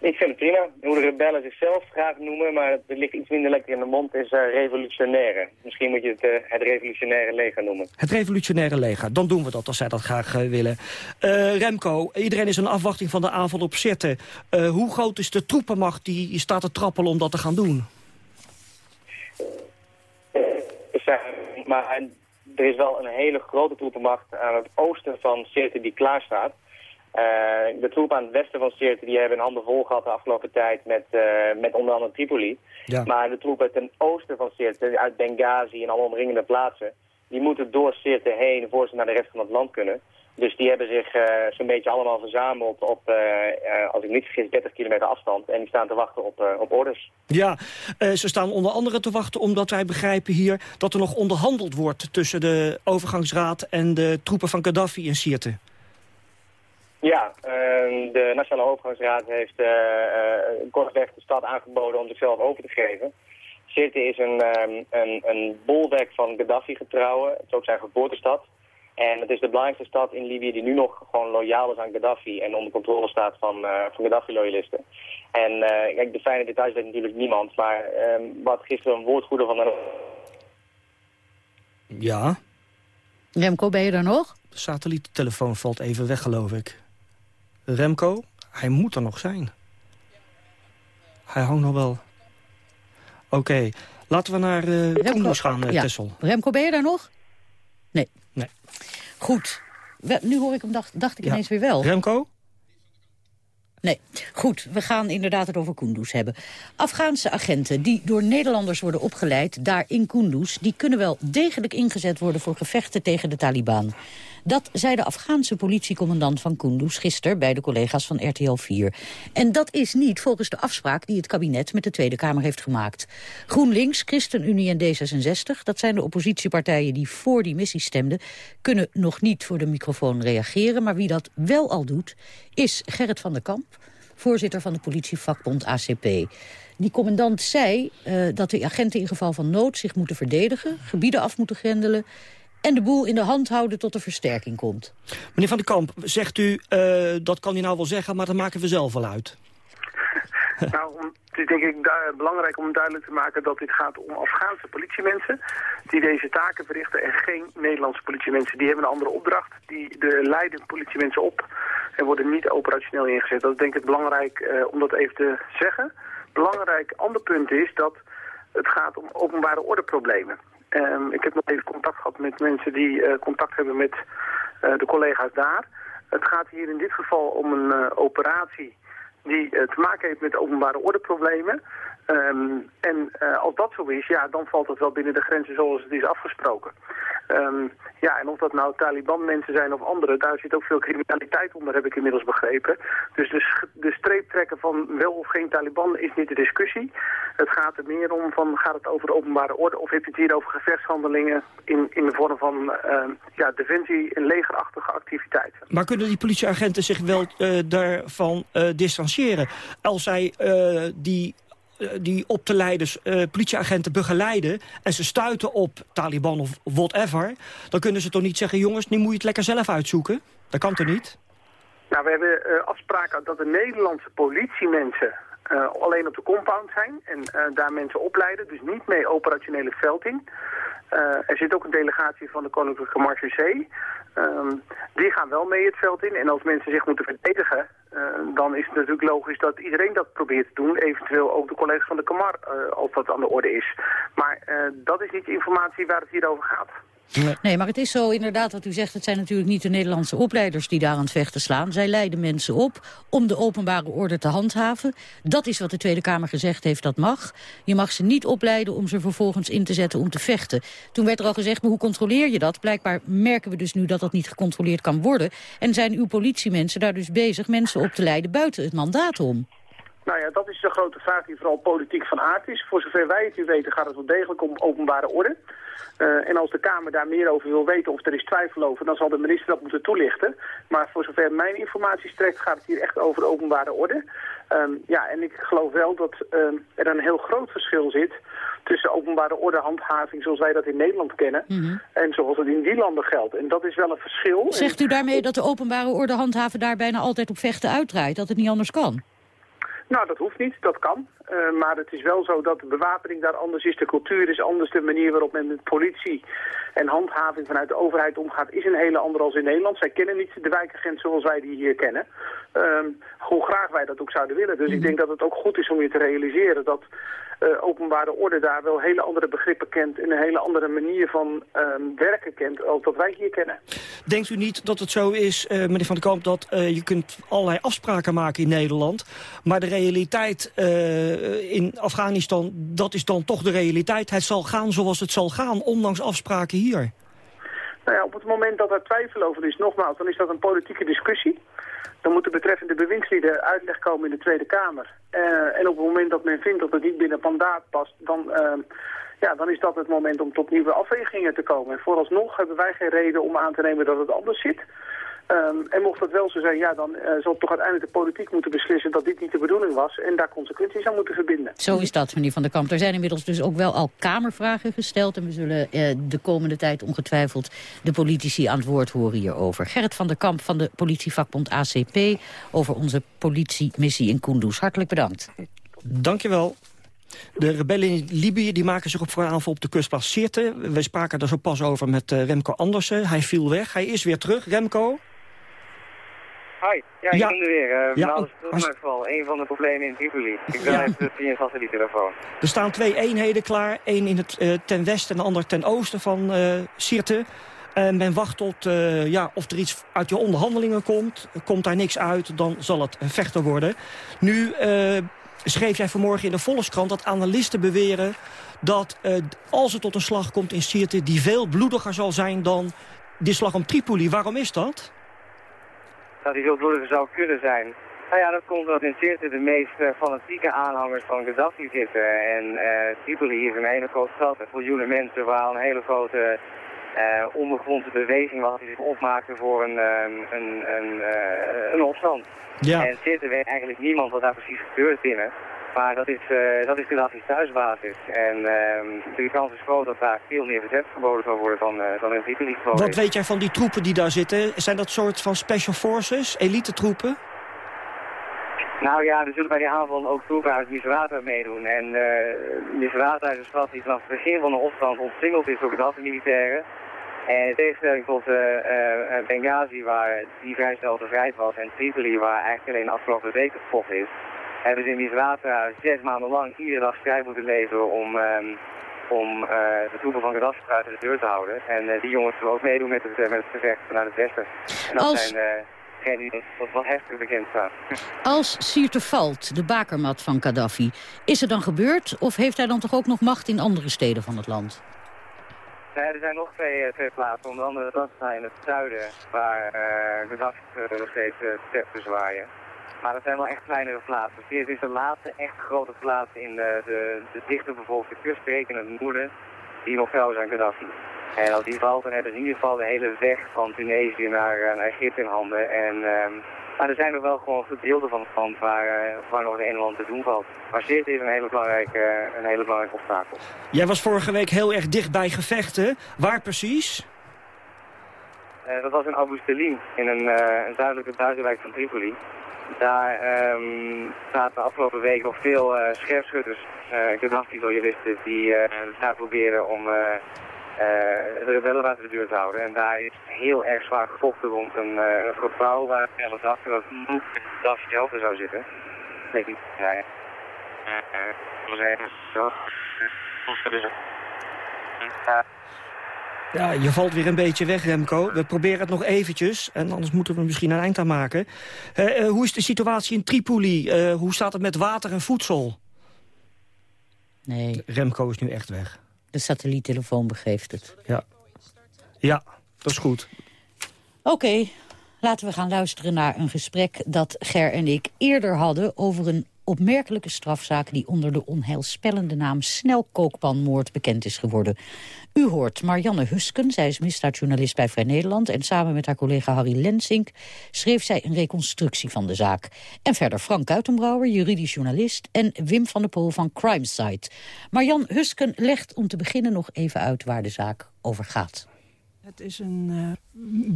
Ik vind het prima. Hoe de rebellen zichzelf graag noemen, maar het ligt iets minder lekker in de mond, is uh, revolutionaire. Misschien moet je het uh, het revolutionaire leger noemen. Het revolutionaire leger, dan doen we dat als zij dat graag uh, willen. Remco, iedereen is in afwachting van de aanval op Sirte. hoe groot is de troepenmacht die staat te trappelen om dat te gaan doen? maar er is wel een hele grote troepenmacht aan het oosten van Sirte die klaar staat. Uh, de troepen aan het westen van Sirte die hebben een handen vol gehad de afgelopen tijd met, uh, met onder andere Tripoli. Ja. Maar de troepen ten oosten van Sirte, uit Benghazi en alle omringende plaatsen, die moeten door Sirte heen voor ze naar de rest van het land kunnen. Dus die hebben zich uh, zo'n beetje allemaal verzameld op, als ik niet vergis, 30 kilometer afstand. En die staan te wachten op, op orders. Ja, ze staan onder andere te wachten omdat wij begrijpen hier dat er nog onderhandeld wordt tussen de overgangsraad en de troepen van Gaddafi in Sirte. Ja, ehm, de Nationale Overgangsraad heeft uh, kortweg de stad aangeboden om zichzelf over te geven. Sirte is een, um, een, een bolwerk van Gaddafi-getrouwen. Het is ook zijn geboortestad. En het is de belangrijkste stad in Libië die nu nog gewoon loyaal is aan Gaddafi en onder controle staat van, uh, van Gaddafi-loyalisten. En uh, kijk, de fijne details weet natuurlijk niemand, maar uh, wat gisteren een woordvoerder van de... Ja? Remco, ben je er nog? De satelliettelefoon valt even weg, geloof ik. Remco, hij moet er nog zijn. Hij hangt nog wel. Oké, laten we naar uh, Remco, gaan, uh, ja. Tessel. Remco, ben je daar nog? Nee. Nee. Goed. We, nu hoor ik hem, dacht, dacht ik ja. ineens weer wel. Remco? Nee. Goed, we gaan inderdaad het over Kunduz hebben. Afghaanse agenten die door Nederlanders worden opgeleid daar in Kunduz... die kunnen wel degelijk ingezet worden voor gevechten tegen de Taliban. Dat zei de Afghaanse politiecommandant van Kunduz gisteren bij de collega's van RTL 4. En dat is niet volgens de afspraak die het kabinet met de Tweede Kamer heeft gemaakt. GroenLinks, ChristenUnie en D66, dat zijn de oppositiepartijen die voor die missie stemden, kunnen nog niet voor de microfoon reageren. Maar wie dat wel al doet, is Gerrit van der Kamp, voorzitter van de politievakbond ACP. Die commandant zei uh, dat de agenten in geval van nood zich moeten verdedigen, gebieden af moeten grendelen en de boel in de hand houden tot er versterking komt. Meneer Van den Kamp, zegt u, uh, dat kan u nou wel zeggen, maar dat maken we zelf wel uit. nou, het is denk ik belangrijk om duidelijk te maken dat dit gaat om Afghaanse politiemensen die deze taken verrichten en geen Nederlandse politiemensen. Die hebben een andere opdracht, die de leiden politiemensen op en worden niet operationeel ingezet. Dat is denk ik belangrijk uh, om dat even te zeggen. Belangrijk ander punt is dat het gaat om openbare ordeproblemen. Um, ik heb nog even contact gehad met mensen die uh, contact hebben met uh, de collega's daar. Het gaat hier in dit geval om een uh, operatie die te maken heeft met openbare ordeproblemen. Um, en als dat zo is, ja, dan valt het wel binnen de grenzen zoals het is afgesproken. Um, ja, en of dat nou Taliban-mensen zijn of anderen, daar zit ook veel criminaliteit onder, heb ik inmiddels begrepen. Dus de, de streep trekken van wel of geen Taliban is niet de discussie. Het gaat er meer om van, gaat het over de openbare orde of heb je het hier over gevechtshandelingen in, in de vorm van uh, ja, defensie en legerachtige activiteiten. Maar kunnen die politieagenten zich wel uh, daarvan uh, als zij die die op te leiden uh, politieagenten begeleiden... en ze stuiten op Taliban of whatever... dan kunnen ze toch niet zeggen... jongens, nu moet je het lekker zelf uitzoeken? Dat kan toch niet? Nou, we hebben uh, afspraken dat de Nederlandse politiemensen... Uh, alleen op de compound zijn en daar mensen opleiden. Dus niet mee operationele velding. er zit ook een delegatie van de Koninklijke Marechaussee. Um, die gaan wel mee het veld in. En als mensen zich moeten verdedigen, dan is het natuurlijk logisch dat iedereen dat probeert te doen. Eventueel ook de collega's van de Kamar, als dat aan de orde is. Maar dat is niet de informatie waar het hier over gaat. Nee, maar het is zo inderdaad wat u zegt. Het zijn natuurlijk niet de Nederlandse opleiders die daar aan het vechten slaan. Zij leiden mensen op om de openbare orde te handhaven. Dat is wat de Tweede Kamer gezegd heeft, dat mag. Je mag ze niet opleiden om ze vervolgens in te zetten om te vechten. Toen werd er al gezegd, maar hoe controleer je dat? Blijkbaar merken we dus nu dat dat niet gecontroleerd kan worden. En zijn uw politiemensen daar dus bezig mensen op te leiden buiten het mandaat om? Nou ja, dat is de grote vraag die vooral politiek van aard is. Voor zover wij het nu weten gaat het wel degelijk om openbare orde. Uh, en als de Kamer daar meer over wil weten of er is twijfel over, dan zal de minister dat moeten toelichten. Maar voor zover mijn informatie strekt gaat het hier echt over de openbare orde. Um, ja, en ik geloof wel dat um, er een heel groot verschil zit tussen openbare ordehandhaving zoals wij dat in Nederland kennen mm -hmm. en zoals het in die landen geldt. En dat is wel een verschil. Zegt u daarmee dat de openbare orde handhaven daar bijna altijd op vechten uitdraait, dat het niet anders kan? Nou, dat hoeft niet, dat kan. Uh, maar het is wel zo dat de bewapening daar anders is, de cultuur is anders, de manier waarop men met politie en handhaving vanuit de overheid omgaat is een hele andere als in Nederland. Zij kennen niet de wijkagent zoals wij die hier kennen. Uh, hoe graag wij dat ook zouden willen. Dus ik denk dat het ook goed is om je te realiseren dat uh, openbare orde daar wel hele andere begrippen kent... en een hele andere manier van uh, werken kent als dat wij hier kennen. Denkt u niet dat het zo is, uh, meneer Van der Kamp... dat je kunt allerlei afspraken maken in Nederland... maar de realiteit in Afghanistan, dat is dan toch de realiteit. Het zal gaan zoals het zal gaan, ondanks afspraken hier. Nou ja, op het moment dat er twijfel over is, nogmaals, dan is dat een politieke discussie. Dan moet de betreffende bewindslieden uitleg komen in de Tweede Kamer. Uh, en op het moment dat men vindt dat het niet binnen mandaat past, dan, uh, ja, dan is dat het moment om tot nieuwe afwegingen te komen. En vooralsnog hebben wij geen reden om aan te nemen dat het anders zit. Ehm, en mocht dat wel zo zijn, ja, dan uh, zal toch uiteindelijk de politiek moeten beslissen dat dit niet de bedoeling was en daar consequenties aan moeten verbinden. Zo is dat, meneer Van der Kamp. Er zijn inmiddels dus ook wel al Kamervragen gesteld en we zullen uh, de komende tijd ongetwijfeld de politici aan het woord horen hierover. Gerrit van der Kamp van de politievakbond ACP over onze politiemissie in Kunduz. Hartelijk bedankt. Dankjewel. De rebellen in Libië die maken zich op voor aanval op de kustplaats Sirte. We spraken daar zo pas over met uh, Remco Andersen. Hij viel weg. Hij is weer terug. Remco? Hi, ja, ik Ja. ben er weer. Uh, Ja, nou, dat als- is mijn geval. Een van de problemen in Tripoli. Ik ben Ja. even via een satelliettelefoon. Er staan twee eenheden klaar. Eén in het eh, ten westen en de ander ten oosten van eh Sirte. En men wacht tot ja, of er iets uit je onderhandelingen komt. Komt daar niks uit, dan zal het een vechter worden. Nu schreef jij vanmorgen in de Volkskrant dat analisten beweren... dat als het tot een slag komt in Sirte... die veel bloediger zal zijn dan die slag om Tripoli. Waarom is dat? Dat die veel bloediger zou kunnen zijn. Nou ja, dat komt omdat in Sirte de meest eh, fanatieke aanhangers van Gaddafi zitten. En eh, Tripoli is een hele grote stad. En miljoenen mensen waar een hele grote eh ondergrondse beweging was die zich opmaakte voor een, ehm, een, een, een opstand. Ja. En Sirte weet eigenlijk niemand wat daar precies gebeurt binnen. Maar dat is, eh dat is Gaddafi's thuisbasis. En ehm, de kans is groot dat daar veel meer verzet geboden zal worden dan, eh, dan in Tripoli gewoon Wat weet jij van die troepen die daar zitten? Zijn dat soort van special forces, elite troepen? Nou ja, er zullen bij die aanval ook troepen uit Misrata meedoen. En eh Misrata is een stad die vanaf het begin van de opstand omsingeld is door Gaddafi-militairen. En in tegenstelling tot eh, Benghazi, waar die vrij snel bevrijd was, en Tripoli, waar eigenlijk alleen de afgelopen weken gevochten is, hebben ze in Misrata zes maanden lang iedere dag strijd moeten leveren om, ehm, om eh, de troepen van Gaddafi buiten de deur te houden. En eh, die jongens zullen ook meedoen met het, eh, met het gevecht vanuit het westen. En dat Als- zijn eh degenen die wat, wat heftiger bekend staan. Als Sirte valt, de bakermat van Gaddafi, is het dan gebeurd? Of heeft hij dan toch ook nog macht in andere steden van het land? Nee, er zijn nog twee, eh, twee plaatsen, onder andere Basra in het zuiden, waar uh, Gaddafi eh, nog steeds uh, te zwaaien. Maar dat zijn wel echt kleinere plaatsen. Dit is de laatste echt grote plaats in de, de, de dichter bevolkte kuststreek in het noorden, die nog is aan Gaddafi. En als die valt, dan hebben ze in ieder geval de hele weg van Tunesië naar, eh, naar Egypte in handen. En, ehm, maar er zijn er wel gewoon gedeelten van het land waar, eh, waar nog een en ander te doen valt. Maar Sirte is een hele belangrijke, eh, een hele belangrijke obstakel. Jij was vorige week heel erg dicht bij gevechten. Waar precies? Dat was in Abu Salim, in een, een zuidelijke buitenwijk van Tripoli. Daar ehm zaten de afgelopen week nog veel eh, scherpschutters, uh, die eh, daar proberen om eh, eh, de rebellen buiten de deur te houden. En daar is heel erg zwaar gevochten rond een, eh een gebouw waar we dachten dat Moek Gaddafi zelf er zou zitten. Dat weet ik niet. Ja, ja. Eh, eh, dat. Ja. Je valt weer een beetje weg, Remco. We proberen het nog eventjes, en anders moeten we misschien een eind aan maken. Eh, eh, hoe is de situatie in Tripoli? Eh, hoe staat het met water en voedsel? Nee. Remco is nu echt weg. De satelliettelefoon begeeft het. Ja, ja dat is goed. Oké, laten we gaan luisteren naar een gesprek dat Ger en ik eerder hadden... over een opmerkelijke strafzaak die onder de onheilspellende naam snelkookpanmoord bekend is geworden. U hoort Marianne Husken, zij is misdaadjournalist bij Vrij Nederland... en samen met haar collega Harry Lensink schreef zij een reconstructie van de zaak. En verder Frank Uitenbrouwer, juridisch journalist... en Wim van der Poel van Crimesite. Marianne Husken legt om te beginnen nog even uit waar de zaak over gaat. Het is een uh,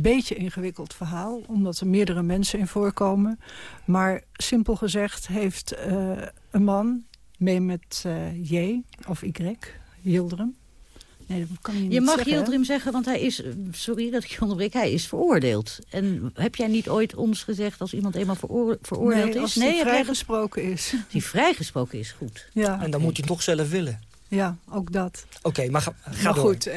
beetje ingewikkeld verhaal, omdat er meerdere mensen in voorkomen. Maar simpel gezegd heeft uh, een man mee met uh, J of Y, Yildirim. Nee, dat kan je niet je mag zeggen, zeggen, want hij is, sorry dat ik je onderbreek, hij is veroordeeld. En heb jij niet ooit ons gezegd als iemand eenmaal veroor, veroordeeld nee, is? Als nee, vrijgesproken is. Die vrijgesproken is, goed. Ja. En dan okay. moet je toch zelf willen. Ja, ook dat. Oké, okay, maar ga, ga maar door. goed, uh,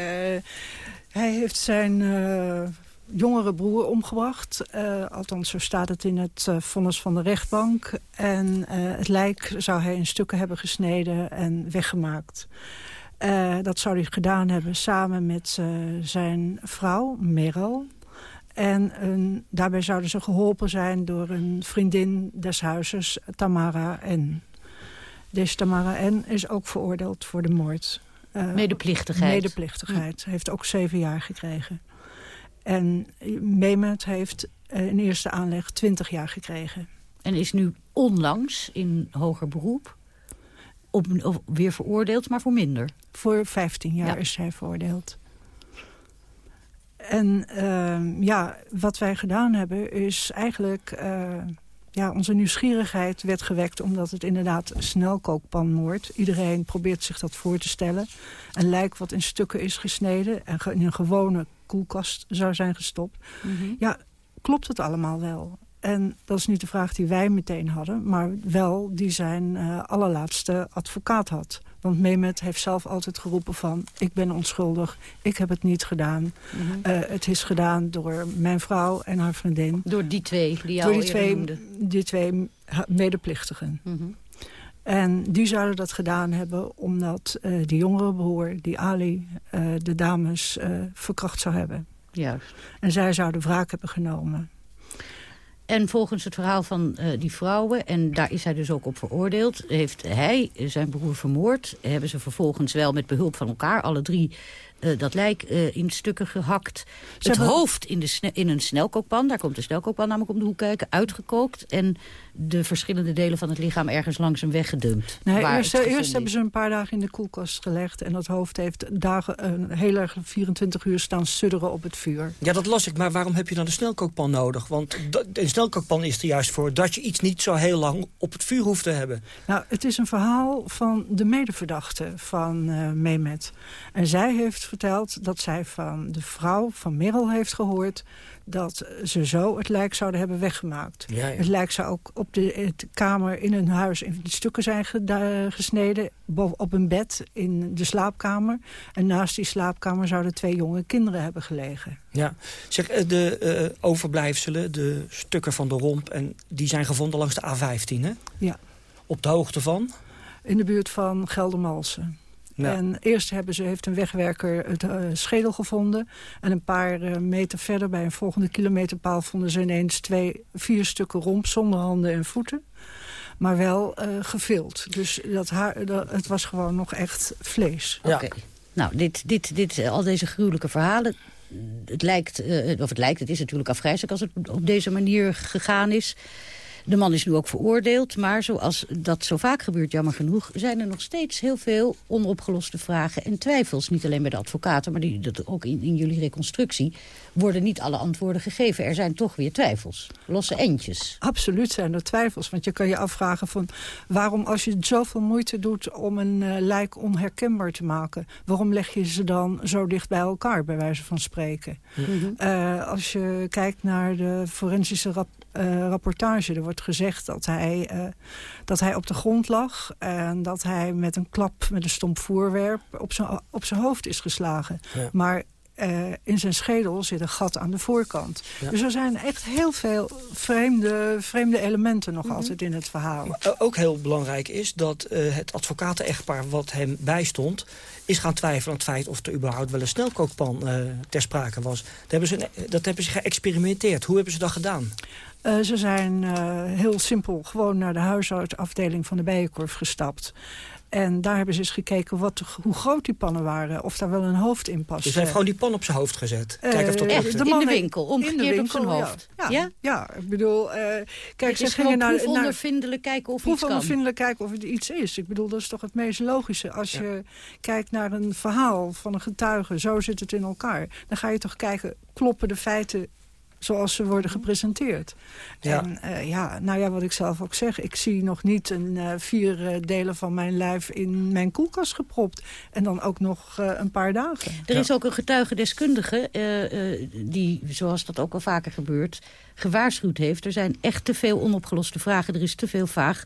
hij heeft zijn uh, jongere broer omgebracht. Uh, althans, zo staat het in het uh, vonnis van de rechtbank. En het lijk zou hij in stukken hebben gesneden en weggemaakt. dat zou hij gedaan hebben samen met zijn vrouw, Merel. En een, daarbij zouden ze geholpen zijn door een vriendin des huizes, Tamara N. Deze Tamara N. is ook veroordeeld voor de moord. Uh, medeplichtigheid. Medeplichtigheid. Heeft ook zeven jaar gekregen. En Mehmet heeft in eerste aanleg 20 jaar gekregen. En is nu onlangs in hoger beroep op, weer veroordeeld, maar voor minder. Voor 15 jaar is hij veroordeeld. En uh, ja, wat wij gedaan hebben is eigenlijk... Uh, ja, onze nieuwsgierigheid werd gewekt omdat het inderdaad snelkookpanmoord. Iedereen probeert zich dat voor te stellen. Een lijk wat in stukken is gesneden en in een gewone koelkast zou zijn gestopt. Mhm. Ja, klopt het allemaal wel? En dat is niet de vraag die wij meteen hadden... maar wel die zijn uh, allerlaatste advocaat had. Want Mehmet heeft zelf altijd geroepen van... ik ben onschuldig, ik heb het niet gedaan. Mhm. Eh, het is gedaan door mijn vrouw en haar vriendin. Door die twee die jou door die twee, die twee medeplichtigen. Mhm. En die zouden dat gedaan hebben omdat uh, die jongere broer, die Ali... de dames verkracht zou hebben. Juist. En zij zouden wraak hebben genomen. En volgens het verhaal van uh, die vrouwen, en daar is hij dus ook op veroordeeld... heeft hij zijn broer vermoord. Hebben ze vervolgens wel met behulp van elkaar, alle drie... Uh, dat lijk uh, in stukken gehakt. Ze het hoofd in, de in een snelkookpan, daar komt de snelkookpan namelijk om de hoek kijken, uitgekookt. En de verschillende delen van het lichaam ergens langs hem weggedumpt. Nee, eerst, eerst hebben ze een paar dagen in de koelkast gelegd. En dat hoofd heeft dagen, een heel erg 24 uur staan sudderen op het vuur. Ja, dat las ik. Maar waarom heb je dan een snelkookpan nodig? Want een snelkookpan is er juist voor dat je iets niet zo heel lang op het vuur hoeft te hebben. Nou, het is een verhaal van de medeverdachte van uh, Mehmet. En zij heeft verteld dat zij van de vrouw van Merel heeft gehoord dat ze zo het lijk zouden hebben weggemaakt. Het lijk zou ook op de, kamer in hun huis in stukken zijn gesneden. Op een bed in de slaapkamer. En naast die slaapkamer zouden twee jonge kinderen hebben gelegen. Ja, zeg, eh, de uh, overblijfselen, de stukken van de romp... En die zijn gevonden langs de A15, hè? Ja. Op de hoogte van? In de buurt van Geldermalsen. En eerst hebben ze, heeft een wegwerker het uh, schedel gevonden. En een paar uh, meter verder, bij een volgende kilometerpaal... vonden ze ineens twee, vier stukken romp zonder handen en voeten. Maar wel uh, gevild. Dus dat haar, dat, het was gewoon nog echt vlees. Oké. Nou, dit, dit, dit, al deze gruwelijke verhalen... Het lijkt, of het lijkt, het is natuurlijk afgrijzelijk als het op deze manier gegaan is. De man is nu ook veroordeeld, maar zoals dat zo vaak gebeurt, jammer genoeg... zijn er nog steeds heel veel onopgeloste vragen en twijfels. Niet alleen bij de advocaten, maar die, dat ook in, in jullie reconstructie... worden niet alle antwoorden gegeven. Er zijn toch weer twijfels, losse endjes. Absoluut zijn er twijfels, want je kan je afvragen van... waarom als je zoveel moeite doet om een uh, lijk onherkenbaar te maken... waarom leg je ze dan zo dicht bij elkaar, bij wijze van spreken? Mm als je kijkt naar de forensische rap uh, rapportage. Er wordt gezegd dat hij, uh, dat hij op de grond lag... en dat hij met een klap, met een stomp voorwerp... op zijn, op zijn hoofd is geslagen. Maar uh, in zijn schedel zit een gat aan de voorkant. Ja. Dus er zijn echt heel veel vreemde, vreemde elementen nog mm -hmm. altijd in het verhaal. Maar ook heel belangrijk is dat uh, het advocaten-echtpaar wat hem bijstond... is gaan twijfelen aan het feit of er überhaupt wel een snelkookpan uh, ter sprake was. Dat hebben, ze, dat hebben ze geëxperimenteerd. Hoe hebben ze dat gedaan? Uh, ze zijn uh, heel simpel gewoon naar de huisartsafdeling van de Bijenkorf gestapt. En daar hebben ze eens gekeken wat, hoe groot die pannen waren. Of daar wel een hoofd in past. Dus hij heeft gewoon die pan op zijn hoofd gezet? Uh, Kijk of dat echt, de in de winkel, omgekeerd op zijn hoofd. Ja, ja, ja? ik bedoel... kijk, ze gingen naar... proefondervindelijk kijken of iets kan. kijken of het iets is. Ik bedoel, dat is toch het meest logische. Als ja. je kijkt naar een verhaal van een getuige, zo zit het in elkaar. Dan ga je toch kijken, kloppen de feiten zoals ze worden gepresenteerd. Ja. En uh, ja, nou ja, wat ik zelf ook zeg, ik zie nog niet een uh, vier uh, delen van mijn lijf in mijn koelkast gepropt. En dan ook nog een paar dagen. Er is ook een getuigendeskundige die, zoals dat ook al vaker gebeurt, gewaarschuwd heeft. Er zijn echt te veel onopgeloste vragen. Er is te veel vaag.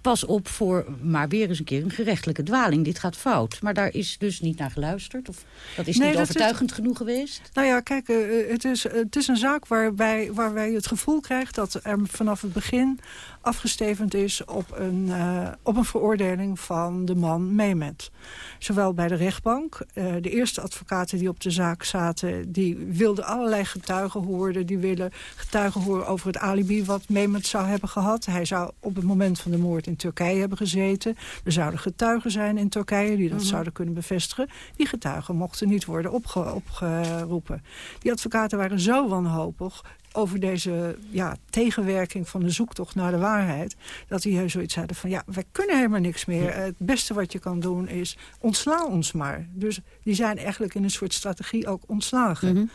Pas op voor, maar weer eens een keer, een gerechtelijke dwaling. Dit gaat fout. Maar daar is dus niet naar geluisterd? Of dat is nee, niet dat overtuigend is... genoeg geweest? Nou ja, kijk, uh, het, is, het is een zaak waarbij, waarbij je het gevoel krijgt... dat er vanaf het begin afgestevend is op een, uh, op een veroordeling van de man Mehmet. Zowel bij de rechtbank. Uh, de eerste advocaten die op de zaak zaten... die wilden allerlei getuigen horen. Die willen getuigen horen over het alibi wat Mehmet zou hebben gehad. Hij zou op het moment van de moord in Turkije hebben gezeten. Er zouden getuigen zijn in Turkije die dat mm -hmm. zouden kunnen bevestigen. Die getuigen mochten niet worden opge opgeroepen. Die advocaten waren zo wanhopig over deze ja, tegenwerking van de zoektocht naar de waarheid... dat die zoiets hadden van, ja, wij kunnen helemaal niks meer. Het beste wat je kan doen is, ontsla ons maar. Dus die zijn eigenlijk in een soort strategie ook ontslagen. Mm -hmm.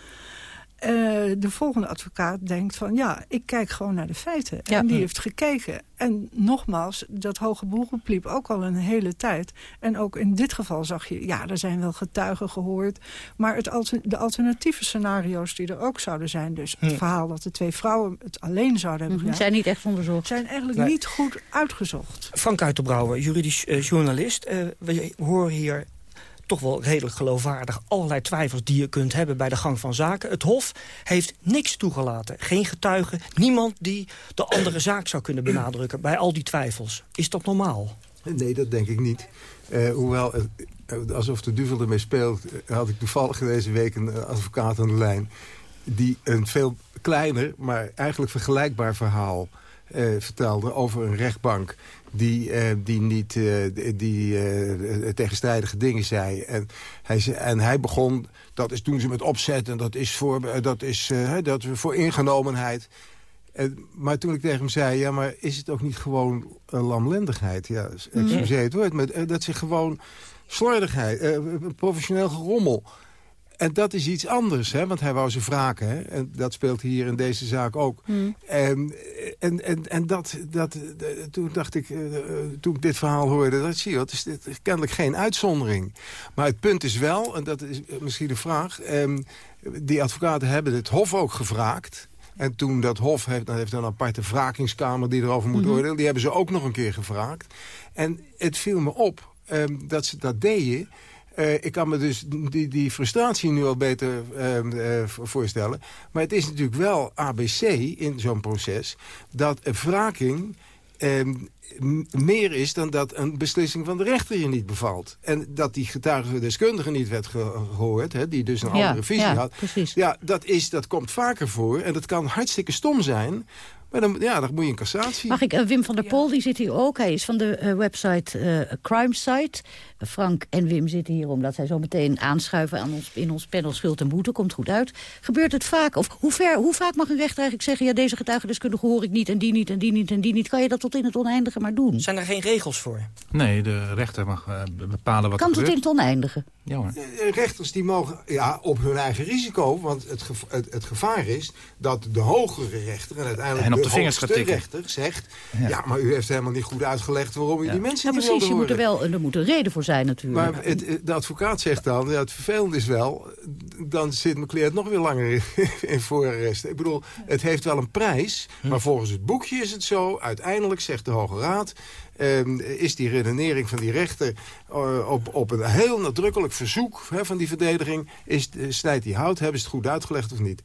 Uh, de volgende advocaat denkt van, ja, ik kijk gewoon naar de feiten. Ja. En die heeft gekeken. En nogmaals, dat hoge beroep liep ook al een hele tijd. En ook in dit geval zag je, ja, er zijn wel getuigen gehoord. Maar het alter, de alternatieve scenario's die er ook zouden zijn... dus het hm. verhaal dat de twee vrouwen het alleen zouden hebben gedaan... zijn niet echt onderzocht. zijn eigenlijk nee. niet goed uitgezocht. Frank Uiterbrouwer, juridisch uh, journalist. Uh, we horen hier toch wel redelijk geloofwaardig allerlei twijfels die je kunt hebben bij de gang van zaken. Het Hof heeft niks toegelaten. Geen getuigen, niemand die de andere zaak zou kunnen benadrukken bij al die twijfels. Is dat normaal? Nee, dat denk ik niet. Uh, hoewel, uh, alsof de duvel ermee speelt, had ik toevallig deze week een advocaat aan de lijn... die een veel kleiner, maar eigenlijk vergelijkbaar verhaal vertelde over een rechtbank die, uh, die niet uh, die, tegenstrijdige dingen zei. En hij, en hij begon, dat is toen ze met opzet en dat is voor, dat is, dat voor ingenomenheid. En, maar toen ik tegen hem zei, ja, maar is het ook niet gewoon lamlendigheid? Ja, excuseer het woord, maar dat ze gewoon slordigheid, professioneel gerommel... En dat is iets anders, hè? want hij wou ze wraken. Hè? En dat speelt hier in deze zaak ook. Mm. En, en, en, en dat, dat, toen dacht ik, uh, toen ik dit verhaal hoorde... dat zie je, dat is, kennelijk geen uitzondering. Maar het punt is wel, en dat is misschien de vraag... Um, die advocaten hebben het Hof ook gevraagd... En toen dat Hof heeft, dan heeft een aparte wrakingskamer die erover moet mm -hmm. oordelen. Die hebben ze ook nog een keer gevraagd. En het viel me op um, dat ze dat deden uh, ik kan me dus die, die frustratie nu al beter uh, uh, voorstellen. Maar het is natuurlijk wel ABC in zo'n proces... dat een wraking ehm, meer is dan dat een beslissing van de rechter je niet bevalt. En dat die getuigendeskundige niet werd gehoord, hè, die dus een ja, andere visie ja, had. Precies. Ja, dat, is, dat komt vaker voor en dat kan hartstikke stom zijn... Maar dan, ja, dan moet je een cassatie. Mag ik, uh, Wim van der Pol, die zit hier ook. Hij is van de uh, website uh, Crime Site. Frank en Wim zitten hier omdat zij zo meteen aanschuiven aan ons, in ons panel Schuld en Boete. Komt goed uit. Gebeurt het vaak? Of hoe, ver, hoe vaak mag een rechter eigenlijk zeggen... ja, deze getuigendeskundige hoor ik niet en die niet en die niet en die niet. Kan je dat tot in het oneindige maar doen? Zijn er geen regels voor? Nee, de rechter mag bepalen wat kan er tot in het oneindige? Ja hoor. Rechters die mogen ja, op hun eigen risico. Want het, gev het, het gevaar is dat de hogere rechter... en uiteindelijk en op de, de vingers rechter zegt... Ja. ja. maar u heeft helemaal niet goed uitgelegd waarom u ja. die mensen ja, niet precies, wilde je moet er wel er moet een reden voor zijn natuurlijk. Maar het, de advocaat zegt dan, ja, het vervelend is wel... dan zit mijn cliënt nog weer langer in voorarrest. Ik bedoel, het heeft wel een prijs... Hm. maar volgens het boekje is het zo... uiteindelijk zegt de Hoge Raad... Um, is die redenering van die rechter uh, op, op een heel nadrukkelijk verzoek hè, van die verdediging... Is, uh, snijdt die hout, hebben ze het goed uitgelegd of niet?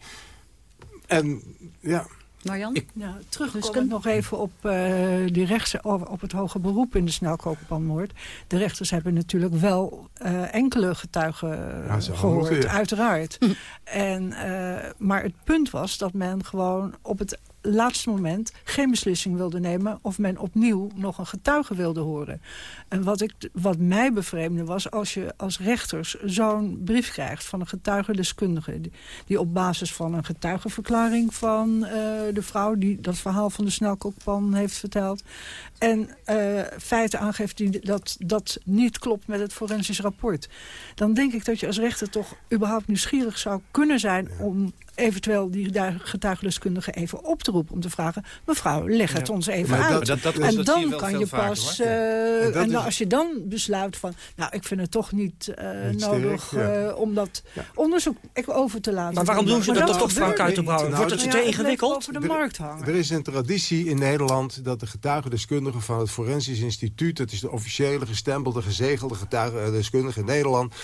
En ja... Marjan? Ik, nou, terugkomend nog even op, uh, die rechts, op het hoge beroep in de snelkooppanmoord. De rechters hebben natuurlijk wel uh, enkele getuigen ja, gehoord, moeten, ja. uiteraard. en, uh, maar het punt was dat men gewoon op het laatste moment geen beslissing wilde nemen... of men opnieuw nog een getuige wilde horen. En wat, ik, wat mij bevreemde was als je als rechters zo'n brief krijgt... van een getuigendeskundige... Die, die op basis van een getuigenverklaring van uh, de vrouw... die dat verhaal van de snelkookpan heeft verteld... en uh, feiten aangeeft die dat, dat niet klopt met het forensisch rapport... dan denk ik dat je als rechter toch überhaupt nieuwsgierig zou kunnen zijn... om eventueel die getuigendeskundige even op te roepen... om te vragen, mevrouw, leg het ja. ons even maar uit. Dat, dat, dat, en dan kan je pas... Vaker, uh, en, en dan, als je dan besluit van... nou, ik vind het toch niet, uh, niet nodig sterk, ja. uh, om dat onderzoek over te laten. Maar waarom doen ze dat, dat toch, Frank Uiterbrouwer? Wordt het te ingewikkeld? Over de markt hangen. Er is een traditie in Nederland dat de getuigendeskundige van het Forensisch Instituut... dat is de officiële, gestempelde, gezegelde getuigendeskundige in Nederland...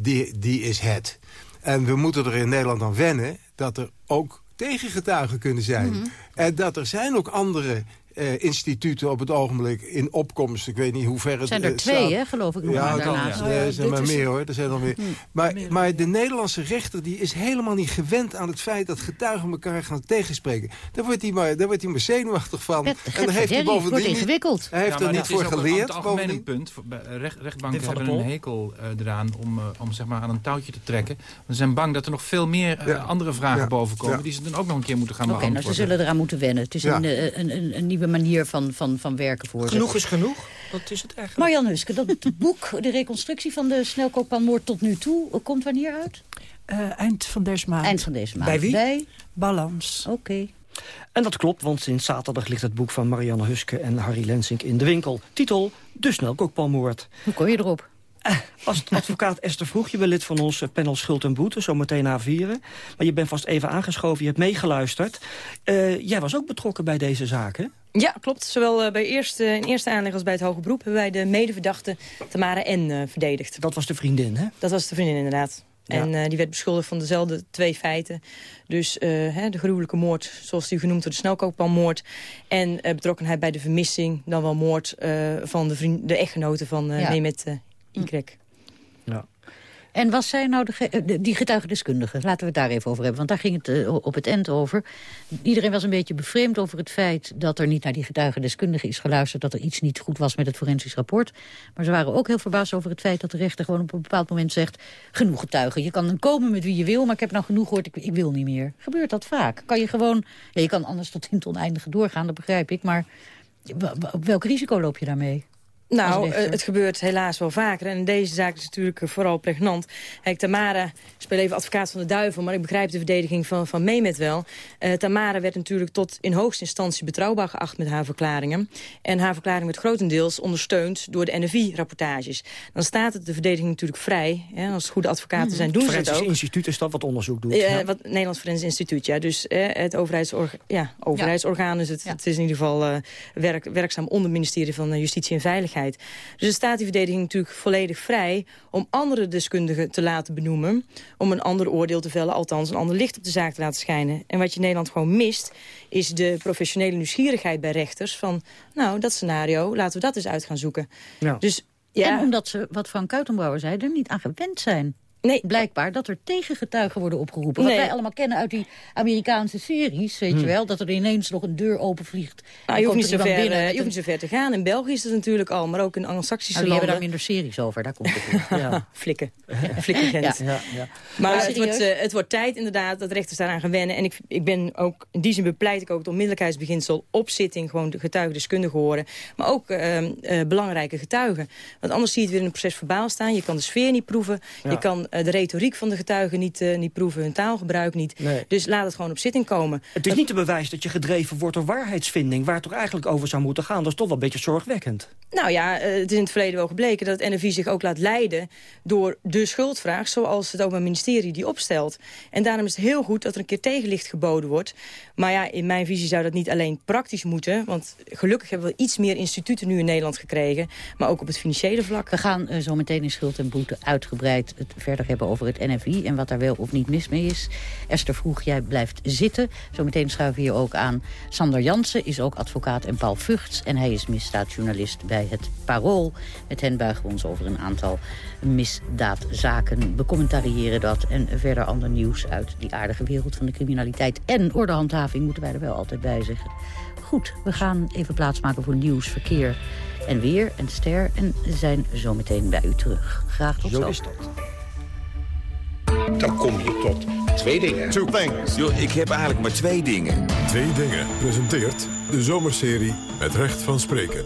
die, die is het. En we moeten er in Nederland aan wennen dat er ook tegengetuigen kunnen zijn. Mm -hmm. En dat er zijn ook andere eh, instituten op het ogenblik in opkomst. Ik weet niet hoe ver het zijn er eh, twee, staat. hè, geloof ik nog Ja, maar dan, daarnaast. ja, er zijn maar is- meer hoor. Er zijn nog meer. Maar, maar de Nederlandse rechter die is helemaal niet gewend aan het feit dat getuigen elkaar gaan tegenspreken. Daar wordt hij maar, daar wordt hij maar zenuwachtig van. en dan heeft hij het bovendien niet- ingewikkeld. Hij heeft Ja, er niet voor geleerd. Het algemene bovendien. punt. Recht, rechtbanken hebben een hekel eh, eraan om, eh, om zeg maar, aan een touwtje te trekken. Ze zijn bang dat er nog veel meer eh, Ja. andere vragen Ja. boven komen... Ja. die ze dan ook nog een keer moeten gaan Oké, nou, ze zullen eraan moeten wennen. Het is een, eh, een, een, een nieuwe manier van, van, van werken voor ze. Genoeg is genoeg. Dat is het eigenlijk. Marjan Huske, dat boek, de reconstructie van de snelkooppanmoord tot nu toe, eh, komt wanneer uit? Eh, eind van deze maand. Eind van deze maand. Bij wie? Bij? Balans. Oké. En dat klopt, want sinds zaterdag ligt het boek van Marianne Huske en Harry Lensink in de winkel. Titel, De snelkookpanmoord. Hoe kom je erop? Als advocaat Esther Vroeg, je bent lid van ons eh, panel Schuld en Boete, zo meteen na vieren. Maar je bent vast even aangeschoven, je hebt meegeluisterd. Eh, jij was ook betrokken bij deze zaak, hè? Ja, klopt. Zowel eh, bij eerste, in eerste aanleg als bij het hoge beroep... hebben wij de medeverdachte Tamara N. eh, verdedigd. Dat was de vriendin, hè? Dat was de vriendin, inderdaad. Ja. En eh, die werd beschuldigd van dezelfde twee feiten. Dus hè, de gruwelijke moord, zoals die genoemd wordt, de snelkooppanmoord. En betrokkenheid bij de vermissing, dan wel moord van de, vriend, de echtgenote van Ja. Mehmet eh, Y. Ja. En was zij nou eh, de- die getuigendeskundige? Laten we het daar even over hebben, want daar ging het eh, op het eind over. Iedereen was een beetje bevreemd over het feit dat er niet naar die getuigendeskundige is geluisterd, dat er iets niet goed was met het forensisch rapport. Maar ze waren ook heel verbaasd over het feit dat de rechter gewoon op een bepaald moment zegt, genoeg getuigen. Je kan dan komen met wie je wil, maar ik heb nou genoeg gehoord, ik, ik wil niet meer. Gebeurt dat vaak? Kan je gewoon, je kan anders tot in het oneindige doorgaan, dat begrijp ik, maar welk risico loop je daarmee? Nou, eh, het gebeurt helaas wel vaker. En in deze zaak is natuurlijk eh, vooral pregnant. Kijk, Tamara, ik speel even advocaat van de duivel... maar ik begrijp de verdediging van, van Mehmet wel. Eh, Tamara werd natuurlijk tot in hoogste instantie betrouwbaar geacht met haar verklaringen. En haar verklaring werd grotendeels ondersteund door de NFI-rapportages. Dan staat het de verdediging natuurlijk vrij. Hè, als het goede advocaten zijn, doen ze het Forensisch ook. instituut is dat wat onderzoek doet. Eh, ja. wat Nederlands Forensisch Instituut, ja. Dus het overheidsorga ja, overheidsorgaan is het. Het is in ieder geval eh, werk, werkzaam onder het ministerie van Justitie en Veiligheid. Dus er staat die verdediging natuurlijk volledig vrij... om andere deskundigen te laten benoemen... om een ander oordeel te vellen, althans een ander licht op de zaak te laten schijnen. En wat je in Nederland gewoon mist... is de professionele nieuwsgierigheid bij rechters van... nou, dat scenario, laten we dat eens uit gaan zoeken. Ja. Dus ja, En omdat ze, wat Frank Kuitenbrouwer zei, er niet aan gewend zijn. Nee. Blijkbaar dat er tegengetuigen worden opgeroepen. Wat Nee. wij allemaal kennen uit die Amerikaanse series, weet je Hmm. wel. Dat er ineens nog een deur openvliegt. nou, je, hoeft niet zo ver, eh, je hoeft niet zo ver te gaan. In België is het natuurlijk al, maar ook in Anglo-Saxische Nou, die hebben landen. daar minder series over, daar komt het op. Ja. Flikken. Flikkergrens. Ja. Ja, ja. Maar het wordt, eh, het wordt tijd inderdaad dat rechters daaraan gaan wennen. En ik, ik ben ook, in die zin bepleit ik ook het onmiddellijkheidsbeginsel op zitting gewoon de getuigen deskundigen horen. Maar ook ehm, eh, belangrijke getuigen. Want anders zie je het weer in een proces verbaal staan. Je kan de sfeer niet proeven. Ja. Je kan de retoriek van de getuigen niet, eh, niet proeven. Hun taalgebruik niet. Nee. Dus laat het gewoon op zitting komen. Het is niet te bewijs dat je gedreven wordt door waarheidsvinding... waar het toch eigenlijk over zou moeten gaan. Dat is toch wel een beetje zorgwekkend. Nou ja, eh, het is in het verleden wel gebleken dat het NFI zich ook laat leiden door de schuldvraag, zoals het Openbaar Ministerie die opstelt. En daarom is het heel goed dat er een keer tegenlicht geboden wordt. Maar ja, in mijn visie zou dat niet alleen praktisch moeten, want gelukkig hebben we iets meer instituten nu in Nederland gekregen, maar ook op het financiële vlak. We gaan eh, zo meteen in Schuld en Boete uitgebreid het verder hebben over het NFI... en wat daar wel of niet mis mee is. Esther Vroeg, jij blijft zitten. Zometeen schuiven we hier ook aan. Sander Jansen is ook advocaat en Paul Vugts... en hij is misdaadjournalist bij het Parool. Met hen buigen we ons over een aantal misdaadzaken. Becommentariëren dat en verder ander nieuws uit die aardige wereld van de criminaliteit. En ordehandhaving moeten wij er wel altijd bij zeggen. Goed, we gaan even plaatsmaken voor nieuws, verkeer en weer en ster. En zijn zometeen bij u terug. Graag tot zo. Zo is dat. Dan kom je tot twee dingen. Two things. Yo, ik heb eigenlijk maar twee dingen. Twee dingen presenteert de zomerserie met recht van spreken.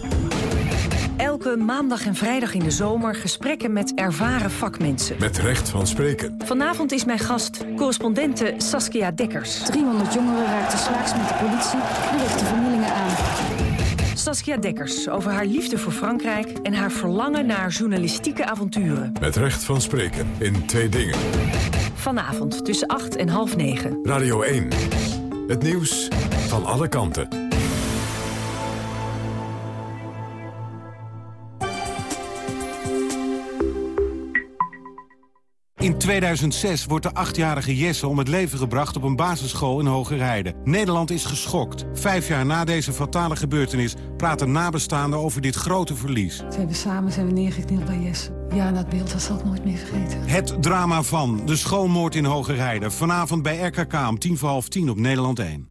Elke maandag en vrijdag in de zomer gesprekken met ervaren vakmensen. Met recht van spreken. Vanavond is mijn gast correspondente Saskia Dekkers. 300 jongeren raakten slaags met de politie en richtten vernielingen aan. Saskia Dekkers over haar liefde voor Frankrijk en haar verlangen naar journalistieke avonturen. Met recht van spreken in twee dingen. Vanavond tussen 8 en half 9. Radio 1. Het nieuws van alle kanten. In 2006 wordt de achtjarige Jesse om het leven gebracht op een basisschool in Hogerheide. Nederland is geschokt. Vijf jaar na deze fatale gebeurtenis praten nabestaanden over dit grote verlies. We hebben samen zijn we neergeknield bij Jesse. Ja, dat beeld dat zal ik nooit meer vergeten. Het drama van de schoolmoord in Hogerheide. Vanavond bij RKK om tien voor half tien op Nederland 1.